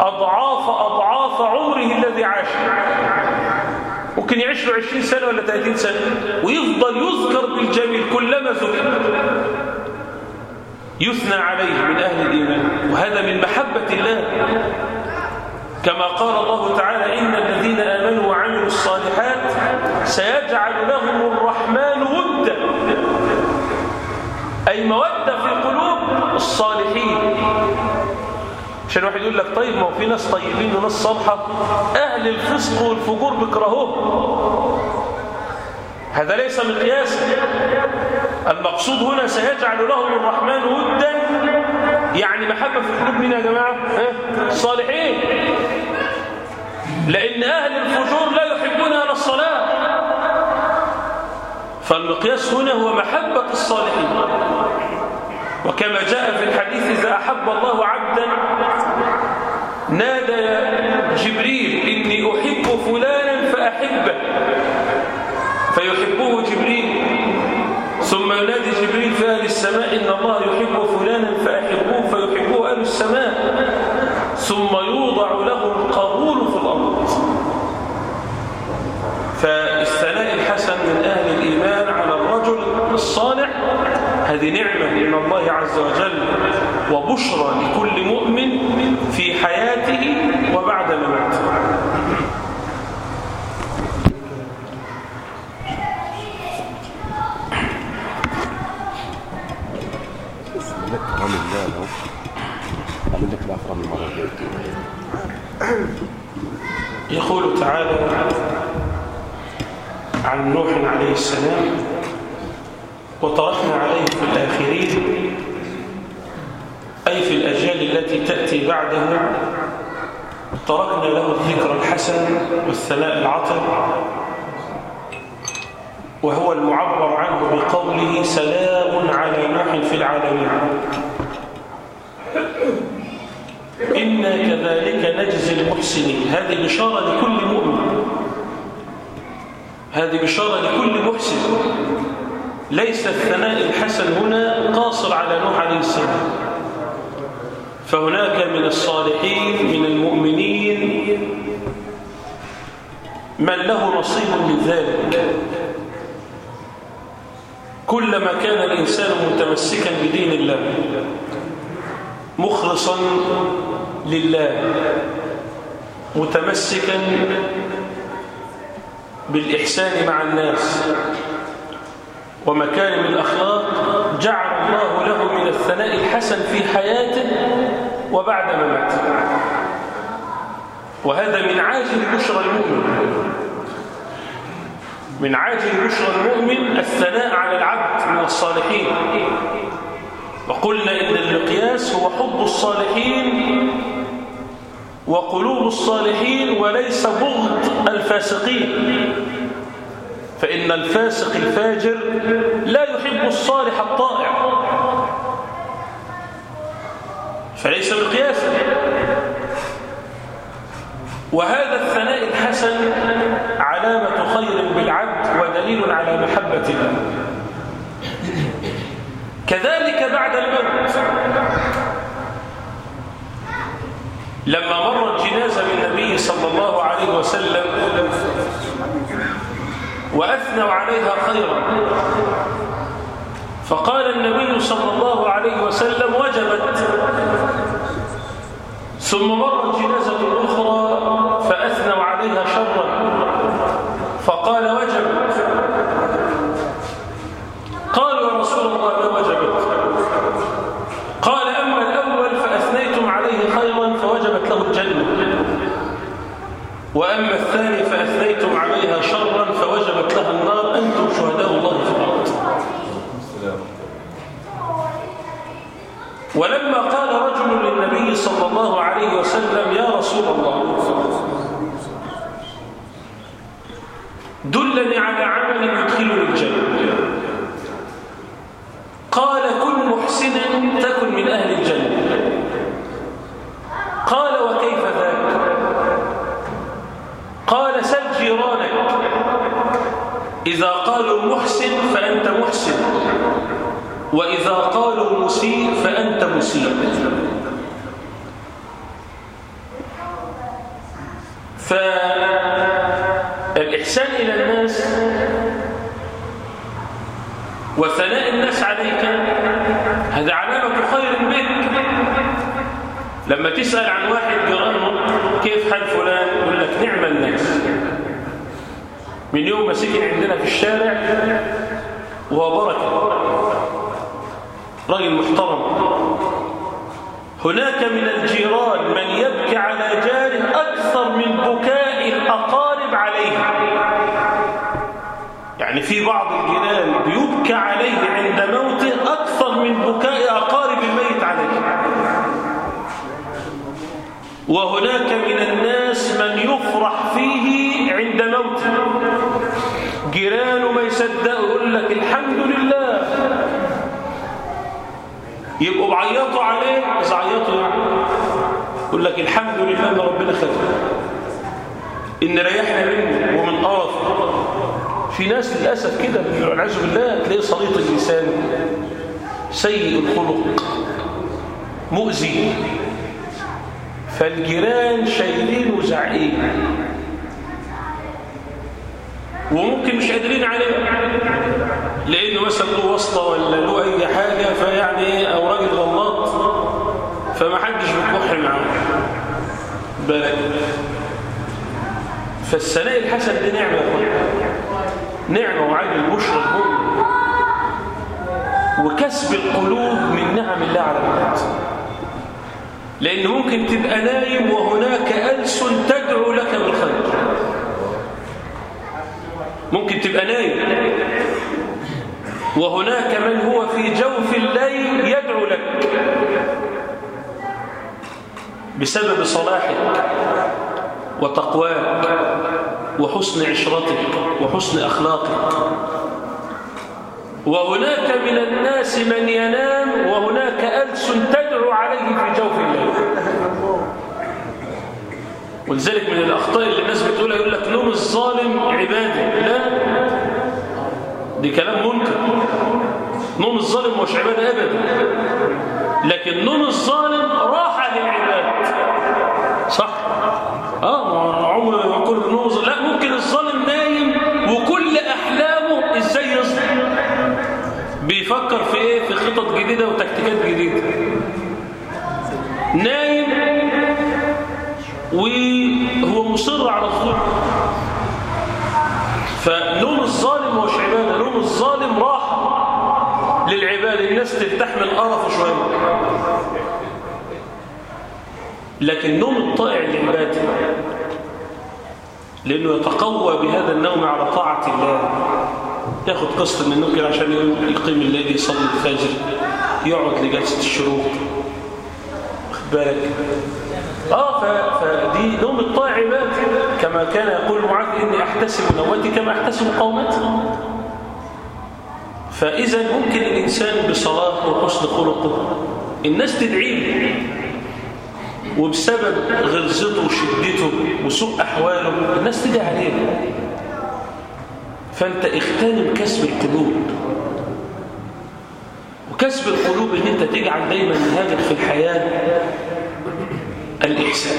أضعاف أضعاف عمره الذي عاشه ممكن يعيش له 20 سنة ولا 30 سنة ويفضل يذكر بالجميل كلما ذكر يثنى عليه من أهل الإيمان وهذا من محبة الله. كما قال الله تعالى إن الذين آمنوا وعملوا الصالحات سيجعل لهم الرحمن ودا أي مودة في قلوب الصالحين. عشان واحد يقول لك طيب ما هو في ناس طيبين وناس صالحة أهل الفسق والفجور بيكرهوه. هذا ليس مقياسا المقصود هنا سيجعل لهم الرحمن ودا يعني محبة في قلوب مين يا جماعة؟ الصالحين. لأن أهل الفجور لا يحبون أهل الصلاة. فالمقياس هنا هو محبة الصالحين. وكما جاء في الحديث إذا أحب الله عبدا نادى جبريل إني أحب فلانا فأحبه. فيحبه جبريل. ثم ينادي جبريل في أهل السماء إن الله يحب فلانا فأحبوه فيحبه أهل السماء. ثم يوضع له القبول في الأرض. فالثناء الحسن من أهل الإيمان على الرجل الصالح هذه نعمة من الله عز وجل وبشرى لكل مؤمن في حياته وبعد مماته لك كرام الله لو الأكرم المرة يقول تعالى عن نوح عليه السلام وتركنا عليه في الآخرين أي في الأجيال التي تأتي بعده تركنا له الذكر الحسن والثناء العطر وهو المعبر عنه بقوله سلام على نوح في العالمين. إنا كذلك نجزي المحسنين. هذه بشارة لكل مؤمن. هذه بشارة لكل محسن. ليس الثناء الحسن هنا قاصر على نوح عليه السلام. فهناك من الصالحين من المؤمنين من له نصيب من ذلك. كلما كان الإنسان متمسكا بدين الله مخلصا لله متمسكا بالإحسان مع الناس ومكارم الأخلاق جعل الله له من الثناء الحسن في حياته وبعد مماته. وهذا من عاجل بشرى المؤمن. من عاجل بشرى المؤمن الثناء على العبد من الصالحين. وقلنا إن المقياس هو حب الصالحين وقلوب الصالحين وليس بغض الفاسقين. فإن الفاسق الفاجر لا يحب الصالح الطائع. فليس مقياسا وهذا الثناء الحسن علامة خير بالعبد ودليل على محبة الله. كذلك بعد الموت. لما مرت جنازة بالنبي صلى الله عليه وسلم وأثنوا عليها خيرا فقال النبي صلى الله عليه وسلم وجبت. ثم مرت جنازة أخرى فأثنوا عليها شرا فقال وجبت قالوا يا رسول الله ما وجبت قال أما الأول فأثنيتم عليه خيرا فوجبت له الجنة وأما الثاني فأثنيتم عليها شرا فوجبت لها النار أنتم شهداء الله في الأرض. ولما قال رجل للنبي صلى الله عليه وسلم يا رسول الله دلني على عمل يدخلني الجنة قال كن محسنا تكن من أهل الجنة قال وكيف ذاك قال سل جيرانك إذا قالوا محسن فأنت محسن. وإذا قالوا مسيء فأنت مسيء. فالإحسان إلى الناس وثناء الناس عليك هذا علامة خير بك لما تسأل عن واحد جيرانه كيف حال فلان؟ يقول لك نعم الناس. من يوم ما سكن عندنا في الشارع وهو بركة. راجل محترم. هناك من الجيران من يبكي على جاره أكثر من بكاء الأقارب عليه. يعني في بعض الجيران بيبكى عليه عند موته أكثر من بكاء أقارب الميت عليه. وهناك من الناس من يفرح فيه عند موته جيرانه ما يصدقوا يقول لك الحمد لله. يبقوا بعيطوا عليه إذا عيطوا. يقول لك الحمد لله إن ربنا خده إن ريحنا منه ومن قرفه في ناس للأسف كده والعياذ بالله تلاقيه صليط اللسان. سيء الخلق. مؤذي. فالجيران شايلين وزعقين وممكن مش قادرين عليه لأنه مثلا له واسطة ولا له أي حاجة فيعني أو راجل غلط فما حدش بيكح معاه. بالك فالثناء الحسن دي أخوان. نعمة وعجل البشرى وكسب القلوب من نعم الله على العباد لأن ممكن تبقى نايم وهناك ألسن تدعو لك بالخير ممكن تبقى نايم. وهناك من هو في جوف الليل يدعو لك. بسبب صلاحك وتقواك وحسن عشرتك وحسن أخلاقك. وهناك من الناس من ينام وهناك ألسن تدعو عليه في جوف الليل ولذلك من الأخطاء اللي الناس بتقولها يقول لك نوم الظالم عبادة. لا. دي كلام منكر. نوم الظالم مش عبادة أبدا. لكن نوم الظالم راحة للعباد. صح؟ آه عمر ما يقول نوم لا ممكن الظالم نايم وكل أحلامه إزاي يظلم بيفكر في إيه؟ في خطط جديدة وتكتيكات جديدة. نايم وهو مصر على الظلم. فنوم الظالم مش عبادة نوم الظالم راحة للعبادة الناس ترتاح من قرفه شوية. لكن نوم الطائع لعباده لأنه يتقوى بهذا النوم على طاعة الله. ياخد قسط من النوم كده عشان يقيم الليل يصلي الفجر يقعد لجلسة الشروق. واخد بالك؟ ف- فدي نوم الطائع عباده كما كان يقول معاذ إني أحتسب نومتي كما أحتسب قومتي. فإذا ممكن الإنسان بصلاة وحسن خلقه. الناس تدعي له وبسبب غلظته وشدته وسوء أحواله الناس تدعي عليه. فأنت اغتنم كسب القلوب. وكسب القلوب إن أنت تجعل دايما هدف في الحياة. الإحسان.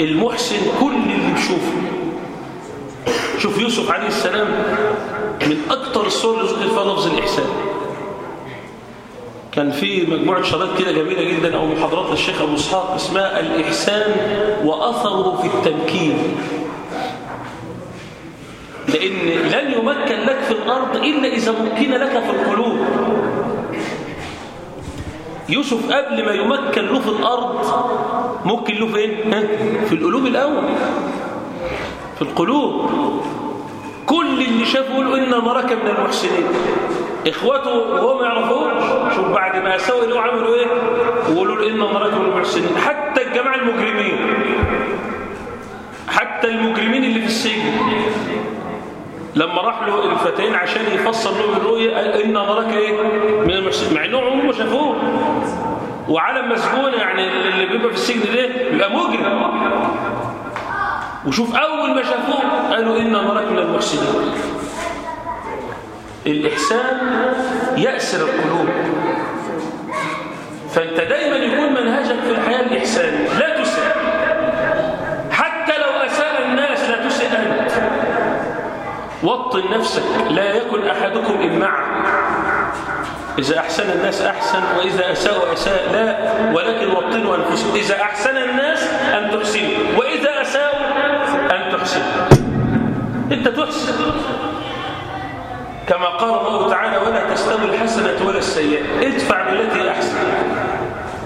المحسن كل اللي بيشوفه. شوف يوسف عليه السلام من أكتر الصور اللي ذكر فيها لفظ الإحسان. كان في مجموعة شرايط كده جميلة جدا أو محاضرات للشيخ أبو إسحاق اسمها الإحسان وأثره في التمكين. لأن لن يمكن لك في الأرض إلا إذا مكن لك في القلوب. يوسف قبل ما يمكن له في الأرض ممكن له فين؟ ها؟ في القلوب الأول في القلوب. كل اللي شافه يقولوا إن نراك من المحسنين. إخواته وهو ما يعرفوش شوف بعد ما سووا له عملوا إيه؟ وقولوا له إن نراك من المحسنين. حتى الجماعة المجرمين حتى المجرمين اللي في السجن. لما راح له الفتيين عشان يفسر لهم الرؤيا قال إن نراك إيه؟ من المحسنين مع انهم عمرهم ما شافوه. وعالم مسجون يعني اللي بيبقى في السجن ده بيبقى مجرم. وشوف أول ما شافوه قالوا إن نراك من المحسنين الإحسان يأسر القلوب. فأنت دايما يكون منهجك في الحياة الاحسان لا تساء حتى لو اساء الناس لا تساء انت وطن نفسك لا يكن أحدكم إمعا إذا أحسن الناس أحسن وإذا أساءوا أساء لا. ولكن وطنوا أنفسكم. إذا أحسن الناس أن تحسنوا وإذا أساءوا أن تحسنوا. أنت تحسن. كما قال الله تعالى ولا تستوي الحسنة ولا السيئة. ادفع بالتي أحسن.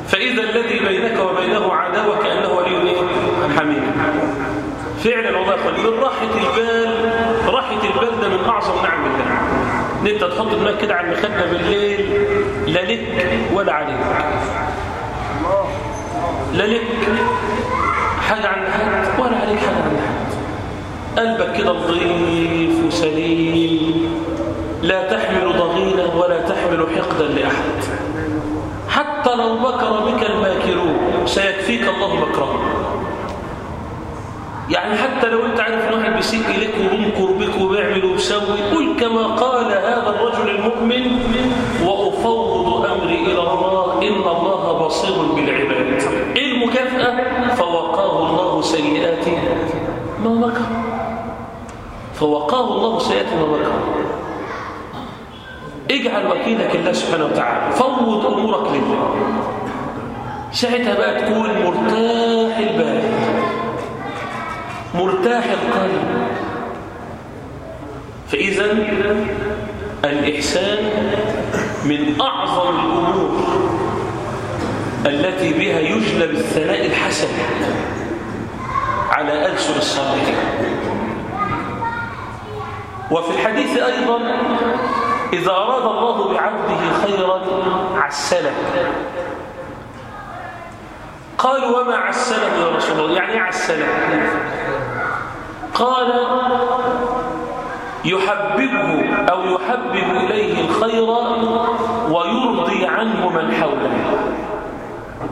فإذا الذي بينك وبينه عداوة كأنه ولي حميد فعلا والله يا اخوان من راحة البال راحة البال ده من أعظم نعم الله إن أنت تحط دماغك كده على المخدة بالليل لا لك ولا عليك. لا لك حاجة عن حد ولا عليك حاجة عن حد. قلبك كده نظيف وسليم. لا تحمل ضغينة ولا تحمل حقدا لأحد. حتى لو مكر بك الماكرون سيكفيك الله مكرهم يعني حتى لو انت عارف ان واحد بيسيء إليك وبينكر بك وبيعمل وبيسوي قل كما قال هذا الرجل المؤمن وأفوض أمري إلى الله إن الله بصير بالعباد. إيه المكافأة؟ فوقاه الله سيئات ما مكر. فوقاه الله سيئات ما مكر. اجعل وكيلك الله سبحانه وتعالى. فوض أمورك لله. ساعتها بقى تكون مرتاح البال. مرتاح القلب. فإذا الإحسان من أعظم الأمور التي بها يجلب الثناء الحسن على ألسن الصالحين. وفي الحديث أيضا إذا أراد الله بعبده خيرا عسله. قالوا وما عسله يا رسول الله؟ يعني إيه عسله؟ قال يحببه أو يحبب إليه الخير ويرضي عنه من حوله.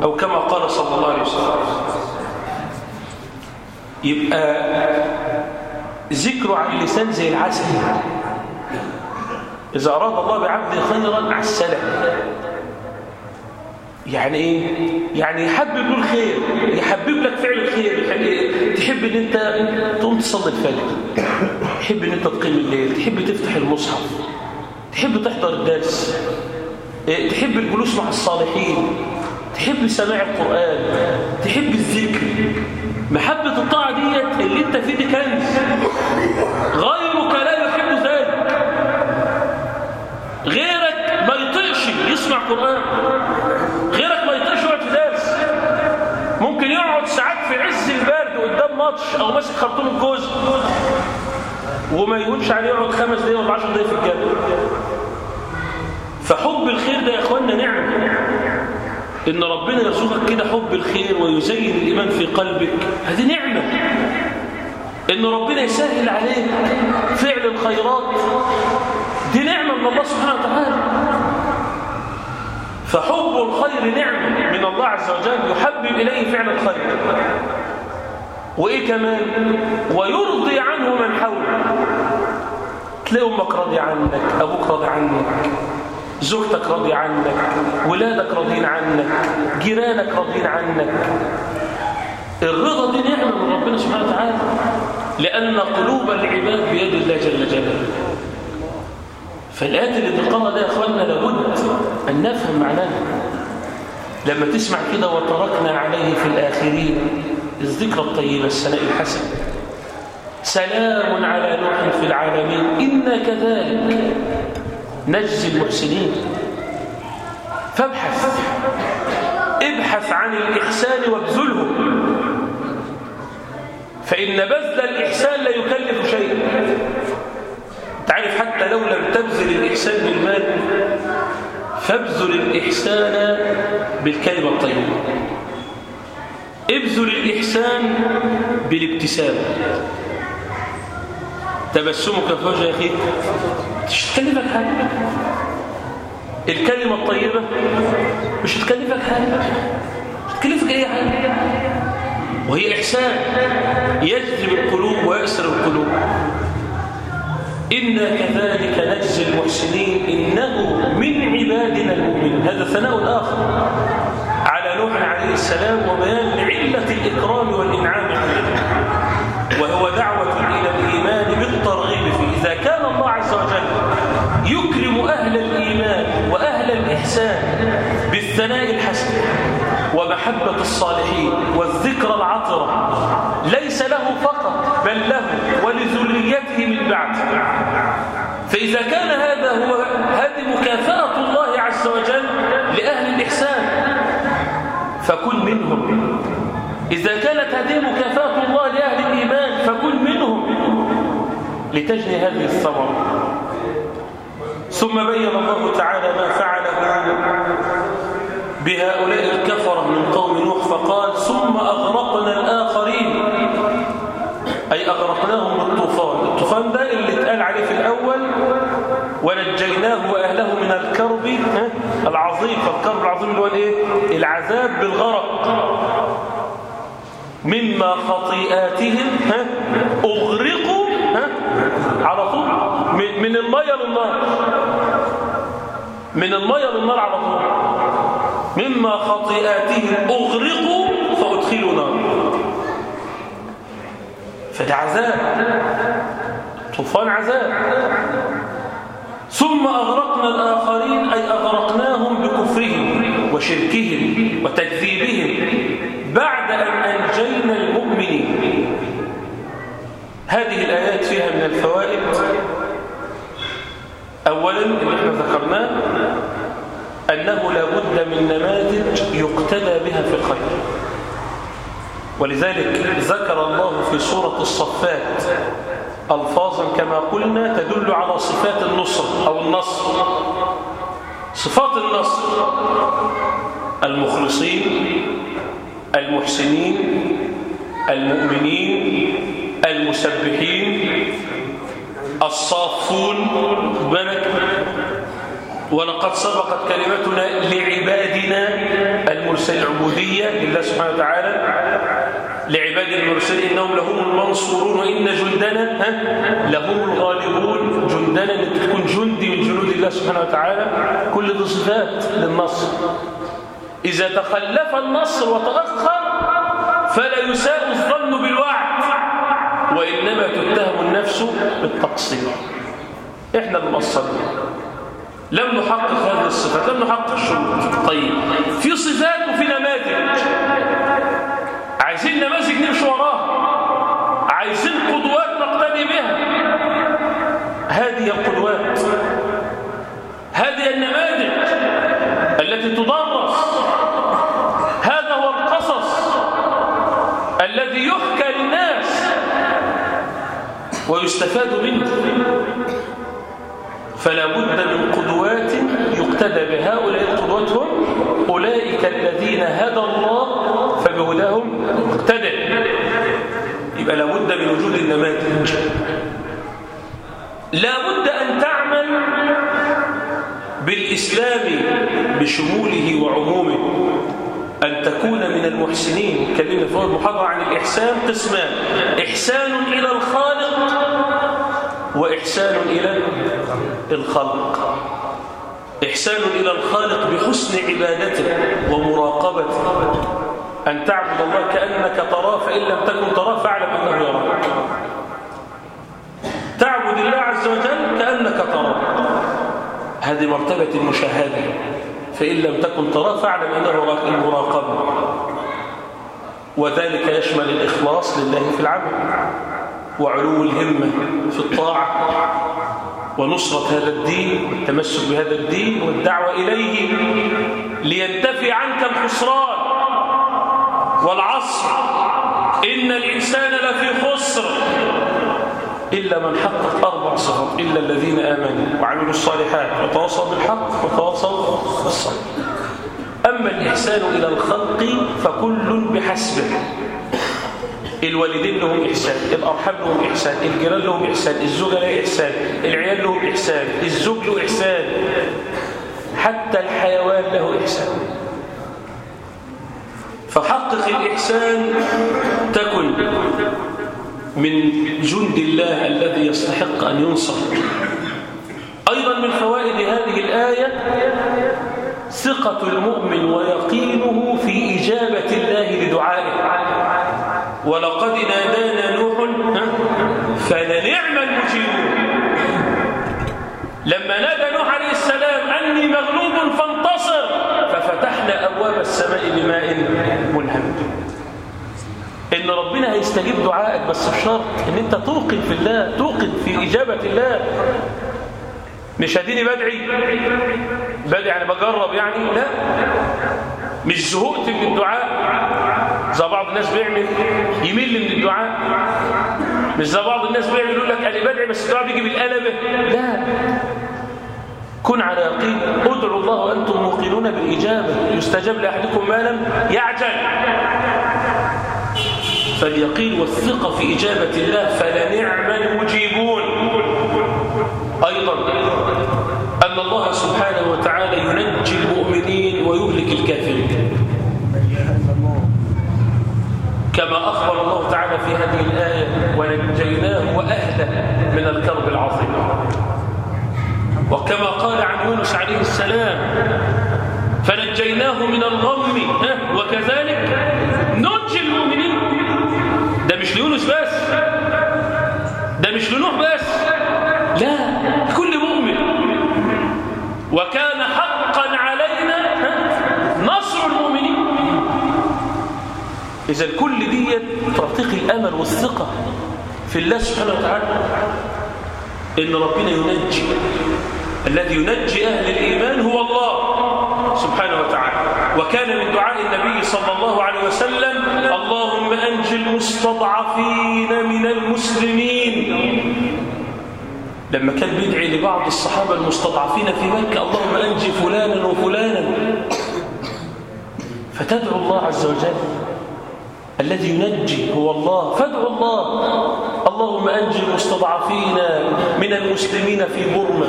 أو كما قال صلى الله عليه وسلم. يبقى ذكره على اللسان زي العسل. إذا أراد الله بعبده خيرا عسله يعني إيه؟ يعني يحبب له الخير يحبب لك فعل الخير تحب إن أنت تقوم تصلي الفجر تحب إن أنت تقيم الليل تحب تفتح المصحف تحب تحضر الدرس تحب الجلوس مع الصالحين تحب سماع القرآن تحب الذكر. محبة الطاعة ديت اللي أنت فيه دي كنز. غيرك لا يحب ذلك. غيرك ما يطيعش يسمع قرآن غيرك ما يطيعش يقعد في درس يقعدش أو ماسك خرطوم الجوز. وما يهونش عليه يقعد خمس دقايق ولا 10 دقايق في الجنه فحب الخير ده يا إخوانا نعمه إن ربنا يرزقك كده حب الخير ويزين الإيمان في قلبك. هذه نعمة. إن ربنا يسهل عليك فعل الخيرات. دي نعمة من الله سبحانه وتعالى. فحب الخير نعمة من الله عز وجل يحبب إليه فعل الخير. وإيه كمان؟ ويرضي عنه من حوله تلاقي أمك راضية عنك أبوك راضي عنك زوجتك راضية عنك ولادك راضيين عنك جيرانك راضيين عنك. الرضا دي نعمة من ربنا سبحانه وتعالى. لأن قلوب العباد بيد الله جل جلاله. فالآيات اللي بنقرأها ده يا اخواننا لابد أن نفهم معناها. لما تسمع كده وتركنا عليه في الآخرين الذكرى الطيبة الثناء الحسن. سلام على نوح في العالمين. إنا كذلك نجزي المحسنين. فابحث ابحث عن الإحسان وابذله. فإن بذل الإحسان لا يكلف شيء تعرف حتى لو لم تبذل الإحسان بالمال فابذل الإحسان بالكلمة الطيبة. ابذل الإحسان بالابتسامة تبسمك في وجه أخيك. مش تكلفك حاجة الكلمة الطيبة مش تكلفك حاجة مش تكلفك أي حاجة. وهي إحسان يجذب القلوب ويأسر القلوب. إنا كذلك نجزي المحسنين إنه من عبادنا المؤمنين. هذا ثناء آخر نوح عليه السلام وبيان علة الإكرام والإنعام عليه. وهو دعوة إلى الإيمان بالترغيب فيه. إذا كان الله عز وجل يكرم أهل الإيمان وأهل الإحسان بالثناء الحسن ومحبة الصالحين والذكر العطرة ليس له فقط بل له ولذريته من بعد. فإذا كان هذا هو هذه مكافأة الله عز وجل لأهل الإحسان فكن منهم. إذا كانت هذه مكافأة الله لأهل الإيمان فكن منهم لتجني هذه الثمرة. ثم بين الله تعالى ما فعله بهؤلاء الكفرة من قوم نوح فقال ثم أغرقنا الآخرين أي أغرقناهم بالطوفان. الطوفان ده اللي اتقال عليه في الأول ونجيناه وأهله من الكرب العظيم فالكرب العظيم اللي هو الإيه؟ العذاب بالغرق. مما خطيئاتهم أغرقوا على طول من المية للنار. من المية للنار على طول. مما خطيئاتهم أغرقوا فأدخلوا نار. فده عذاب طوفان عذاب ثم أغرقنا الآخرين أي أغرقناهم بكفرهم وشركهم وتكذيبهم بعد أن أنجينا المؤمنين. هذه الآيات فيها من الفوائد. أولا اللي إحنا ذكرناه أنه لا بد من نماذج يقتدى بها في الخير. ولذلك ذكر الله في سورة الصفات ألفاظا كما قلنا تدل على صفات النصر أو النصر. صفات النصر المخلصين المحسنين المؤمنين المسبحين الصافون. ولقد سبقت كلمتنا لعبادنا. المرسل العبودية لله سبحانه وتعالى لعباد المرسلين إنهم لهم المنصورون وإن جندنا لهم الغالبون. جندنا أنك تكون جندي من جنود الله سبحانه وتعالى. كل دي صفات للنصر. إذا تخلف النصر وتأخر فلا يساء الظن بالوعد. وإنما تتهم النفس بالتقصير. إحنا المقصرين لم نحقق هذه الصفات لم نحقق الشروط طيب في صفات وفي نماذج. عايزين نماذج نمشي وراها. عايزين قدوات نقتدي بها. هذه القدوات. هذه النماذج التي تدرس. هذا هو القصص الذي يحكى للناس ويستفاد منه. فلا بد من قدوات يقتدى بهؤلاء القدوات هم أولئك الذين هدى الله فبهداهم اقتدى. يبقى لا بد من وجود النماذج. لا بد أن تعمل بالإسلام بشموله وعمومه. أن تكون من المحسنين. كلمة في المحاضرة عن الإحسان قسمان. إحسان إلى الخالق وإحسان إلى الخلق. إحسان إلى الخالق بحسن عبادته ومراقبته. أن تعبد الله كأنك تراه فإن لم تكن تراه فاعلم أنه يراك. تعبد الله عز وجل كأنك تراه. هذه مرتبة المشاهدة. فإن لم تكن تراه فاعلم أنه المراقبة. وذلك يشمل الإخلاص لله في العمل وعلو الهمة في الطاعة. ونصرة هذا الدين والتمسك بهذا الدين والدعوة إليه لينتفي عنك الخسران والعصر. إن الإنسان لفي خسر إلا من حقق أربع صفات إلا الذين آمنوا وعملوا الصالحات وتواصوا بالحق وتواصوا بالصبر. أما الإحسان إلى الخلق فكل بحسبه. الوالدين لهم إحسان الأرحام لهم إحسان الجيران لهم إحسان الزوجة إحسان العيال لهم إحسان الزوج له إحسان. حتى الحيوان له إحسان. فحقق الإحسان تكن من جند الله الذي يستحق أن ينصر. أيضا من فوائد هذه الآية ثقة المؤمن ويقينه في إجابة الله لدعائه ولقد نادانا نوح فلنعم المجيبون لما نادى نوح عليه السلام أني مغلوب فانتصر أبواب السماء بماء منهمر إن ربنا هيستجيب دعائك بس بشرط إن أنت توقن في الله توقن في إجابة الله. مش هديني بدعي. بدعي يعني بجرب يعني؟ لا. مش زهقت من الدعاء. زي بعض الناس بيعمل يمل من الدعاء. مش زي بعض الناس بيعمل يقول لك أنا بدعي بس الدعاء بيجي بالقلبه لا. كن على يقين. ادعوا الله وأنتم موقنون بالإجابة. يستجاب لأحدكم ما لم يعجل. فاليقين والثقة في إجابة الله فلنعم المجيبون. أيضا أن الله سبحانه وتعالى ينجي المؤمنين ويهلك الكافرين. كما أخبر الله تعالى في هذه الآية ونجيناه وأهله من الكرب العظيم. وكما قال عن يونس عليه السلام فنجيناه من الغم. وكذلك ننجي المؤمنين. ده مش ليونس بس ده مش لنوح بس لا كل مؤمن. وكان حقا علينا نصر المؤمنين. إذا كل ديت تعطيك الأمل والثقة في الله سبحانه وتعالى إن ربنا ينجي. الذي ينجي أهل الإيمان هو الله سبحانه وتعالى. وكان من دعاء النبي صلى الله عليه وسلم اللهم أنج المستضعفين من المسلمين. لما كان بيدعي لبعض الصحابة المستضعفين في مكة اللهم أنجي فلانا وفلانا. فتدعو الله عز وجل. الذي ينجي هو الله. فادعوا الله. اللهم أنجي المستضعفين من المسلمين في بورما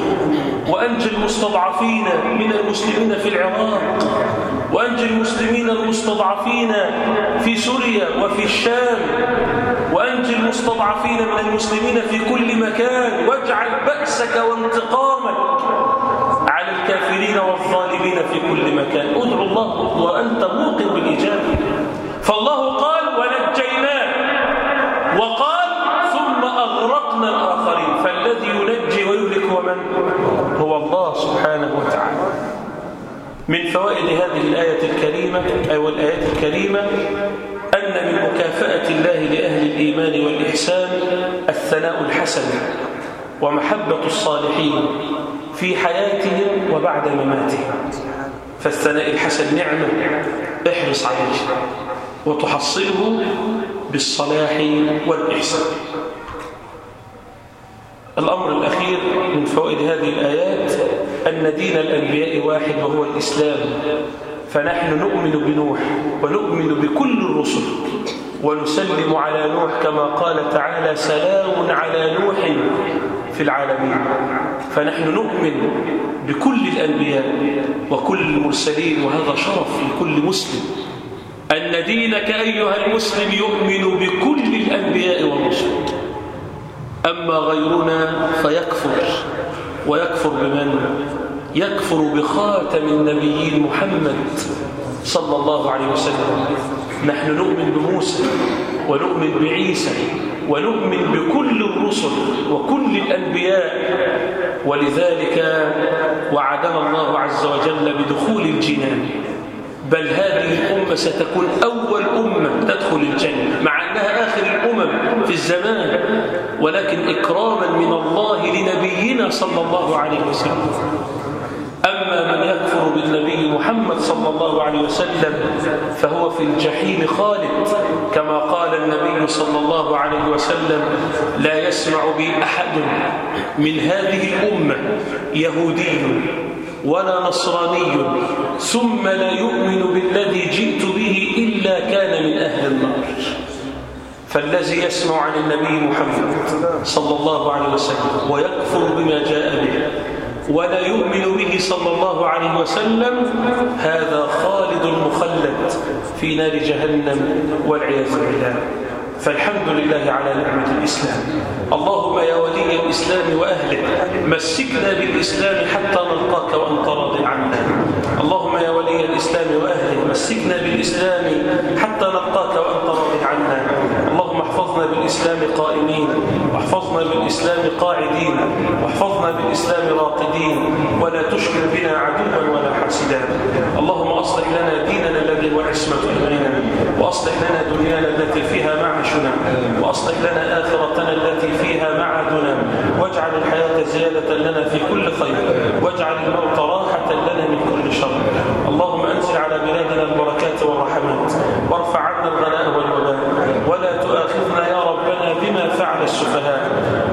وأنجي المستضعفين من المسلمين في العراق وأنجي المسلمين المستضعفين في سوريا وفي الشام وأنجي المستضعفين من المسلمين في كل مكان. واجعل بأسك وانتقامك على الكافرين والظالمين في كل مكان. ادعو الله وأنت موقن بالإجابة. فالله قال ونجيناه وقال ثم أغرقنا الآخرين فالذي ينجي ويهلك هو من؟ هو الله سبحانه وتعالى. من فوائد هذه الآية الكريمة أو الآيات الكريمة أن من مكافأة الله لأهل الإيمان والإحسان الثناء الحسن ومحبة الصالحين في حياتهم وبعد مماتهم. فالثناء الحسن نعمة احرص عليه وتحصله بالصلاح والإحسان. الأمر الأخير من فوائد هذه الآيات أن دين الأنبياء واحد وهو الإسلام. فنحن نؤمن بنوح ونؤمن بكل الرسل ونسلم على نوح كما قال تعالى سلام على نوح في العالمين فنحن نؤمن بكل الأنبياء وكل المرسلين وهذا شرف لكل مسلم. أن دينك أيها المسلم يؤمن بكل الأنبياء والرسل. أما غيرنا فيكفر ويكفر بمن؟ يكفر بخاتم النبيين محمد صلى الله عليه وسلم. نحن نؤمن بموسى ونؤمن بعيسى ونؤمن بكل الرسل وكل الأنبياء. ولذلك وعدنا الله عز وجل بدخول الجنان. بل هذه الأمة ستكون أول أمة تدخل الجنة مع أنها آخر الأمم في الزمان ولكن إكراما من الله لنبينا صلى الله عليه وسلم. أما من يكفر بالنبي محمد صلى الله عليه وسلم فهو في الجحيم خالد كما قال النبي صلى الله عليه وسلم لا يسمع بي أحد من هذه الأمة يهودي ولا نصراني. ثم لا يؤمن بالذي جئت به إلا كان من أهل النار. فالذي يسمع عن النبي محمد صلى الله عليه وسلم ويكفر بما جاء به ولا يؤمن به صلى الله عليه وسلم هذا خالد مخلد في نار جهنم والعياذ بالله. فالحمد لله على نعمة الإسلام. اللهم يا ولي الإسلام وأهله مسكنا بالإسلام حتى نلقاك وأنت راض عنا. اللهم يا ولي الإسلام وأهله مسكنا بالإسلام حتى نلقاك وأنت اللهم احفظنا بالإسلام قائمين واحفظنا بالإسلام قاعدين واحفظنا بالإسلام راقدين ولا تشكر بنا عدوا ولا حاسدا. اللهم أصلح لنا ديننا الذي هو عصمة أمرنا وأصلح لنا دنيانا التي فيها معشنا وأصلح لنا آخرتنا التي فيها معادنا واجعل الحياة زيادة لنا في كل خير واجعل الموت راحة لنا من كل شر. اللهم أنزل على بلادنا البركات والرحمات وارفع عنا الغلاء والوباء ولا تؤاخذنا يا ربنا بما فعل السفهاء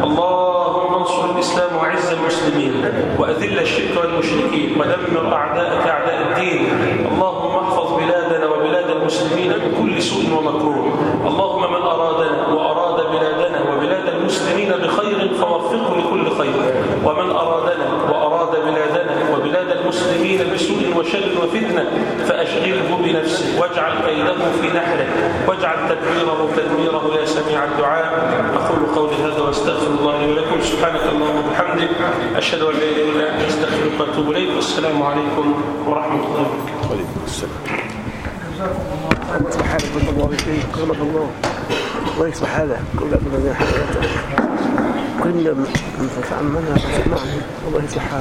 اللهم انصر الإسلام وعز المسلمين وأذل الشرك والمشركين ودمر أعداءك أعداء الدين. اللهم احفظ بلادنا وبلاد المسلمين من كل سوء ومكروه. اللهم من أرادنا وأراد بلادنا وبلاد المسلمين بخير فوفقه لكل خير. ومن أرادنا وأراد بلادنا وبلاد المسلمين بسوء وشر وفتنة فأشغله بنفسه. واجعل كيده في نحره واجعل تدبيره تدميره يا سميع الدعاء. أقول قولي هذا وأستغفر الله لي ولكم. سبحانك اللهم وبحمدك. أشهد أن لا إله إلا أنت أستغفرك وأتوب إليك. والسلام عليكم ورحمة الله. وبركاته وعليكم السلام. الله وبحمدك قرب الله الله يصلح كل حياته كل من الله يصلح